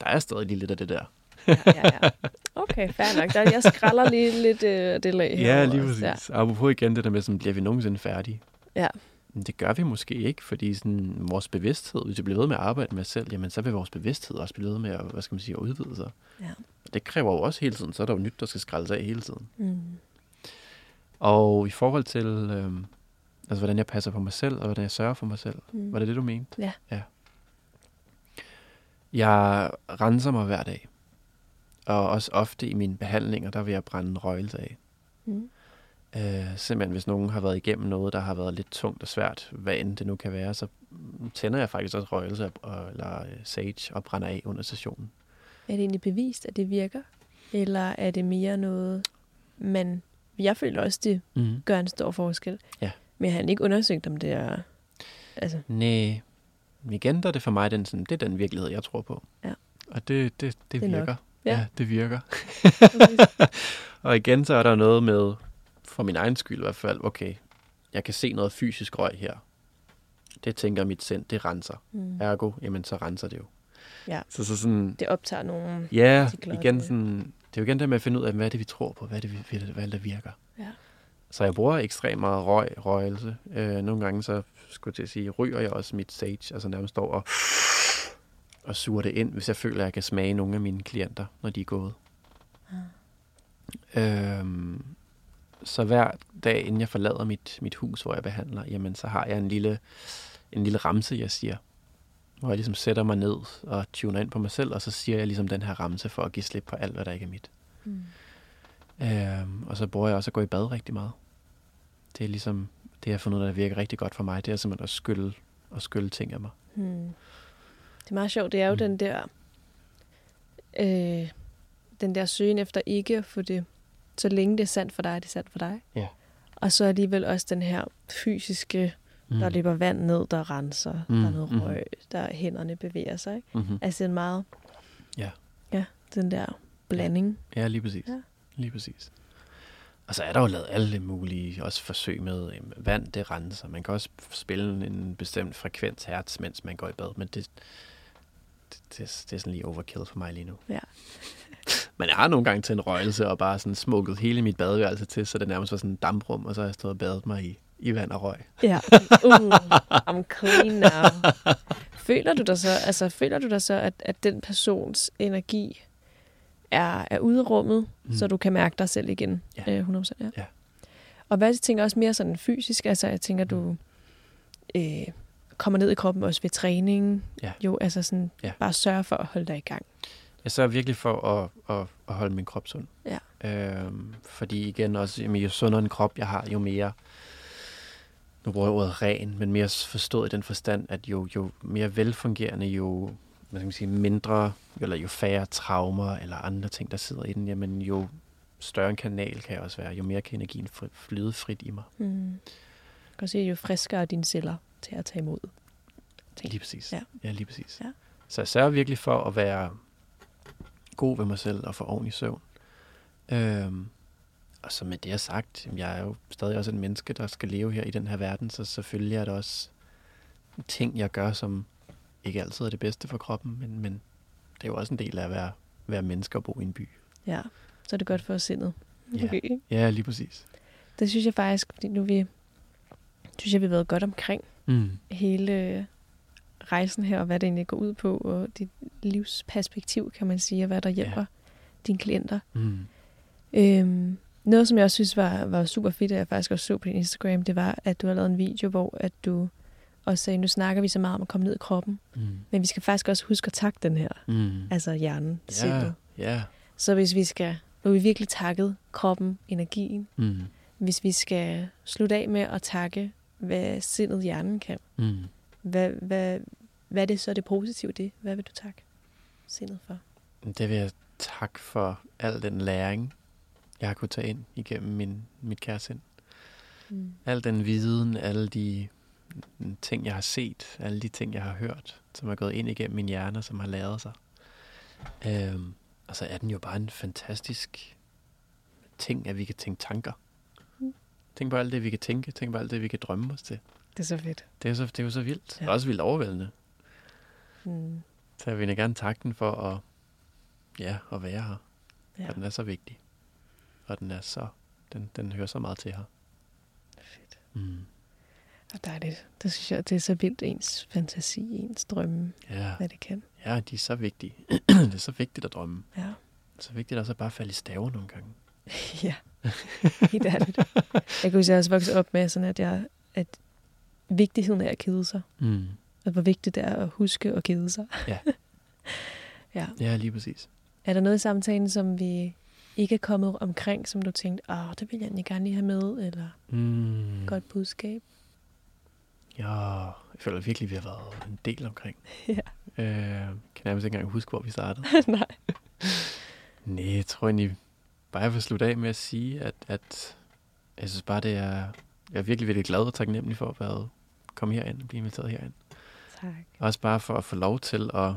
Speaker 2: der er stadig lige lidt af det der.
Speaker 1: Ja, ja, ja. Okay, fair nok. Der, jeg skræller lige lidt øh, det lag
Speaker 2: Ja, lige
Speaker 1: også.
Speaker 2: præcis. Ja. Apropos igen det der med, sådan, bliver vi nogensinde færdige?
Speaker 1: Ja.
Speaker 2: Men det gør vi måske ikke, fordi sådan, vores bevidsthed, hvis vi bliver ved med at arbejde med os selv, jamen så vil vores bevidsthed også blive ved med at, hvad skal man sige, at udvide sig.
Speaker 1: Ja.
Speaker 2: Og det kræver jo også hele tiden, så er der jo nyt, der skal skraldes af hele tiden.
Speaker 1: Mm.
Speaker 2: Og i forhold til, øhm, altså hvordan jeg passer på mig selv, og hvordan jeg sørger for mig selv,
Speaker 1: Mm.
Speaker 2: var det det, du mente?
Speaker 1: Ja.
Speaker 2: ja. Jeg renser mig hver dag. Og også ofte i mine behandlinger, der vil jeg brænde røgelse af.
Speaker 1: Mm.
Speaker 2: Øh, simpelthen, hvis nogen har været igennem noget, der har været lidt tungt og svært, hvad end det nu kan være, så tænder jeg faktisk også røgelse og, eller øh, sage og brænder af under sessionen.
Speaker 1: Er det egentlig bevist, at det virker? Eller er det mere noget, man... Jeg føler også, det
Speaker 2: Mm.
Speaker 1: gør en stor forskel.
Speaker 2: Ja.
Speaker 1: Men jeg har ikke undersøgt, om det er... Altså,
Speaker 2: Næh, igen der er det for mig den, sådan, det er den virkelighed, jeg tror på.
Speaker 1: Ja.
Speaker 2: Og det, det, det,
Speaker 1: Det er nok.
Speaker 2: virker.
Speaker 1: Ja.
Speaker 2: ja, det virker. Og igen, så er der noget med, for min egen skyld i hvert fald, okay, jeg kan se noget fysisk røg her. Det tænker mit sind, det renser.
Speaker 1: mm.
Speaker 2: Ergo, jamen så renser det jo.
Speaker 1: Ja.
Speaker 2: Så, så sådan,
Speaker 1: det optager nogle...
Speaker 2: ja,
Speaker 1: artikler
Speaker 2: igen sådan, det er jo igen det med at finde ud af, hvad er det, vi tror på, hvad er det, vi, hvad er det, er der virker.
Speaker 1: Ja.
Speaker 2: Så jeg bruger ekstremt meget røg, røgelse. Øh, nogle gange så, skulle jeg til at sige, ryger jeg også mit sage, altså nærmest står og, og suger det ind, hvis jeg føler, at jeg kan smage nogle af mine klienter, når de er gået. Øhm, så hver dag, inden jeg forlader mit, mit hus, hvor jeg behandler, jamen så har jeg en lille, en lille ramse, jeg siger. Hvor jeg ligesom sætter mig ned og tuner ind på mig selv, og så siger jeg ligesom den her ramse for at give slip på alt, hvad der ikke er mit.
Speaker 1: Mm.
Speaker 2: Øhm, og så bruger jeg også at gå i bad rigtig meget. Det er ligesom, det jeg har fundet ud af, der virker rigtig godt for mig, det er simpelthen at skylle, at skylle ting af mig.
Speaker 1: Hmm. Det er meget sjovt. Det er jo
Speaker 2: Mm.
Speaker 1: mm. den der... Øh, den der søgen efter ikke at få det... Så længe det er sandt for dig, er det sandt for dig.
Speaker 2: Ja.
Speaker 1: Og så alligevel også den her fysiske... Mm. Der løber vand ned, der renser. Mm. Der er
Speaker 2: Mm,
Speaker 1: noget
Speaker 2: mhm.
Speaker 1: røg. Der hænderne bevæger sig. Ikke?
Speaker 2: Mm-hmm.
Speaker 1: Altså en meget...
Speaker 2: Ja.
Speaker 1: Ja, den der blanding.
Speaker 2: Ja, lige præcis.
Speaker 1: Ja.
Speaker 2: Lige præcis. Og så er der jo lavet alle mulige også forsøg med øh, vand, det renser. Man kan også spille en bestemt frekvens hertz, mens man går i bad, men det, det, det, det er sådan lige overkill for mig lige nu.
Speaker 1: Ja.
Speaker 2: Men jeg har nogle gange til en røgelse og bare sådan smukket hele mit badeværelse til, så det nærmest var sådan en damprum, og så har jeg stået og badet mig i, i vand og røg.
Speaker 1: Ja. Uh, I'm clean now. Føler du dig så, altså, føler du dig så at, at den persons energi er, er ude af rummet, mm. så du kan mærke dig selv igen?
Speaker 2: Ja.
Speaker 1: Øh, 100%, ja.
Speaker 2: Ja.
Speaker 1: Og hvad jeg tænker også mere sådan fysisk, altså jeg tænker, du øh, kommer ned i kroppen også ved træning.
Speaker 2: Ja.
Speaker 1: Jo, altså sådan,
Speaker 2: Ja.
Speaker 1: bare sørge for at holde dig i gang.
Speaker 2: Jeg sørger virkelig for at, at, at holde min krop sund.
Speaker 1: Ja.
Speaker 2: Øhm, fordi igen også, jamen, jo sundere en krop jeg har, jo mere, nu bruger jeg ordet ren, men mere forstået i den forstand, at jo, jo mere velfungerende, jo hvad skal man sige, mindre, eller jo færre traumer eller andre ting, der sidder i den, jamen jo større en kanal kan jeg også være, jo mere kan energien flyde frit i mig.
Speaker 1: Mm. Jeg kan sige, jo friskere er dine celler til at tage imod. ting.
Speaker 2: Lige præcis.
Speaker 1: Ja.
Speaker 2: ja lige præcis.
Speaker 1: Ja.
Speaker 2: Så jeg sørger virkelig for at være god ved mig selv og få ordentlig søvn. Øhm, og så med det sagt, jamen, jeg er jo stadig også en menneske, der skal leve her i den her verden, så selvfølgelig er der også ting, jeg gør, som ikke altid er det bedste for kroppen, men, men det er jo også en del af at være, være menneske og bo i en by.
Speaker 1: Ja, så er det godt for sindet.
Speaker 2: Ja.
Speaker 1: Okay.
Speaker 2: Ja, lige præcis.
Speaker 1: Det synes jeg faktisk, fordi nu vi, synes jeg, vi har været godt omkring
Speaker 2: Mm.
Speaker 1: hele rejsen her, og hvad det egentlig går ud på, og dit livsperspektiv, kan man sige, og hvad der hjælper ja. dine klienter.
Speaker 2: Mm.
Speaker 1: Øhm, noget, som jeg også synes var, var super fedt, at jeg faktisk også så på din Instagram, det var, at du har lavet en video, hvor at du også sagde, nu snakker vi så meget om at komme ned i kroppen,
Speaker 2: Mm.
Speaker 1: men vi skal faktisk også huske at takke den her,
Speaker 2: Mm.
Speaker 1: altså hjernen,
Speaker 2: Ja,
Speaker 1: sindet.
Speaker 2: ja.
Speaker 1: Så hvis vi skal, nu vi virkelig takket kroppen, energien,
Speaker 2: Mm.
Speaker 1: hvis vi skal slutte af med at takke, hvad sindet hjernen kan,
Speaker 2: Mm.
Speaker 1: hvad, hvad, hvad er det så det positive det? Hvad vil du takke sindet for?
Speaker 2: Det vil jeg takke for al den læring, jeg har kunnet tage ind igennem min, mit kæresind.
Speaker 1: Mm.
Speaker 2: Al den viden, alle de ting, jeg har set, alle de ting, jeg har hørt, som er gået ind igennem min hjerne, som har lavet sig. Øhm, og så er den jo bare en fantastisk ting, at vi kan tænke tanker.
Speaker 1: Mm.
Speaker 2: Tænk på alt det, vi kan tænke. Tænk på alt det, vi kan drømme os til.
Speaker 1: Det er så fedt.
Speaker 2: Det er, så, det er jo så vildt.
Speaker 1: Ja.
Speaker 2: Ja. Også vildt overvældende.
Speaker 1: Mm.
Speaker 2: Så jeg vil gerne takke den for at, ja, at være her.
Speaker 1: Ja.
Speaker 2: Og den er så vigtig. Og den er så, den, den hører så meget til her.
Speaker 1: fedt.
Speaker 2: Mm.
Speaker 1: Og dejligt. Det synes jeg, det er så vildt ens fantasi, ens drømme,
Speaker 2: Ja.
Speaker 1: hvad det kan.
Speaker 2: ja, de er så vigtige. det er så vigtigt at drømme.
Speaker 1: Ja.
Speaker 2: Det er så vigtigt også at bare falde i staver nogle gange.
Speaker 1: ja. Helt ærligt. Jeg kunne huske, at også voksede op med, sådan at, jeg, at vigtigheden af at kede sig.
Speaker 2: Mm.
Speaker 1: Og hvor vigtigt det er at huske at kede sig.
Speaker 2: Ja.
Speaker 1: ja.
Speaker 2: Ja, lige præcis.
Speaker 1: Er der noget i samtalen, som vi ikke er kommet omkring, som du tænkte, åh, det vil jeg egentlig gerne lige have med, eller
Speaker 2: Mm.
Speaker 1: godt budskab?
Speaker 2: Ja, jeg føler virkelig, vi har været en del omkring.
Speaker 1: Ja.
Speaker 2: Øh, kan nærmest ikke engang huske, hvor vi startede.
Speaker 1: Nej.
Speaker 2: Nej, jeg tror egentlig bare, jeg vil slutte af med at sige, at, at jeg synes bare, det er... Jeg er virkelig, virkelig glad og taknemmelig for at være, komme herind og blive inviteret herind.
Speaker 1: Tak.
Speaker 2: Også bare for at få lov til at,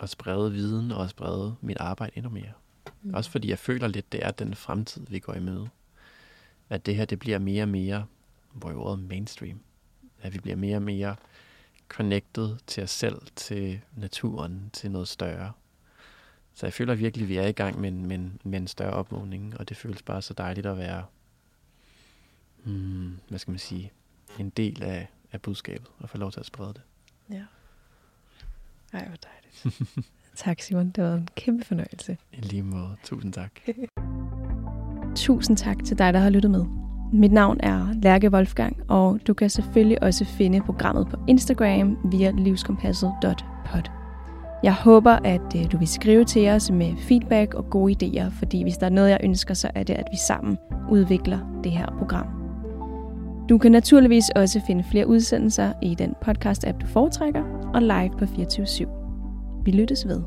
Speaker 2: at sprede viden og at sprede mit arbejde endnu mere. Mm. Også fordi jeg føler lidt, det er den fremtid, vi går i møde. At det her, det bliver mere og mere, hvor i ordet mainstream. At vi bliver mere og mere connected til os selv, til naturen, til noget større. Så jeg føler virkelig, at vi er i gang med en, med en, med en større opvågning, og det føles bare så dejligt at være, hmm, hvad skal man sige, en del af, af budskabet, og få lov til at sprede det.
Speaker 1: Ja. Ej, hvor dejligt. tak, Simon. Det var en kæmpe fornøjelse.
Speaker 2: I lige måde. Tusind tak.
Speaker 1: Tusind tak til dig, der har lyttet med. Mit navn er Lærke Wolfgang, og du kan selvfølgelig også finde programmet på Instagram via livskompasset.pod. Jeg håber, at øh, du vil skrive til os med feedback og gode idéer, fordi hvis der er noget, jeg ønsker, så er det, at vi sammen udvikler det her program. Du kan naturligvis også finde flere udsendelser i den podcast-app, du foretrækker, og live på 24 /7. Vi lyttes ved.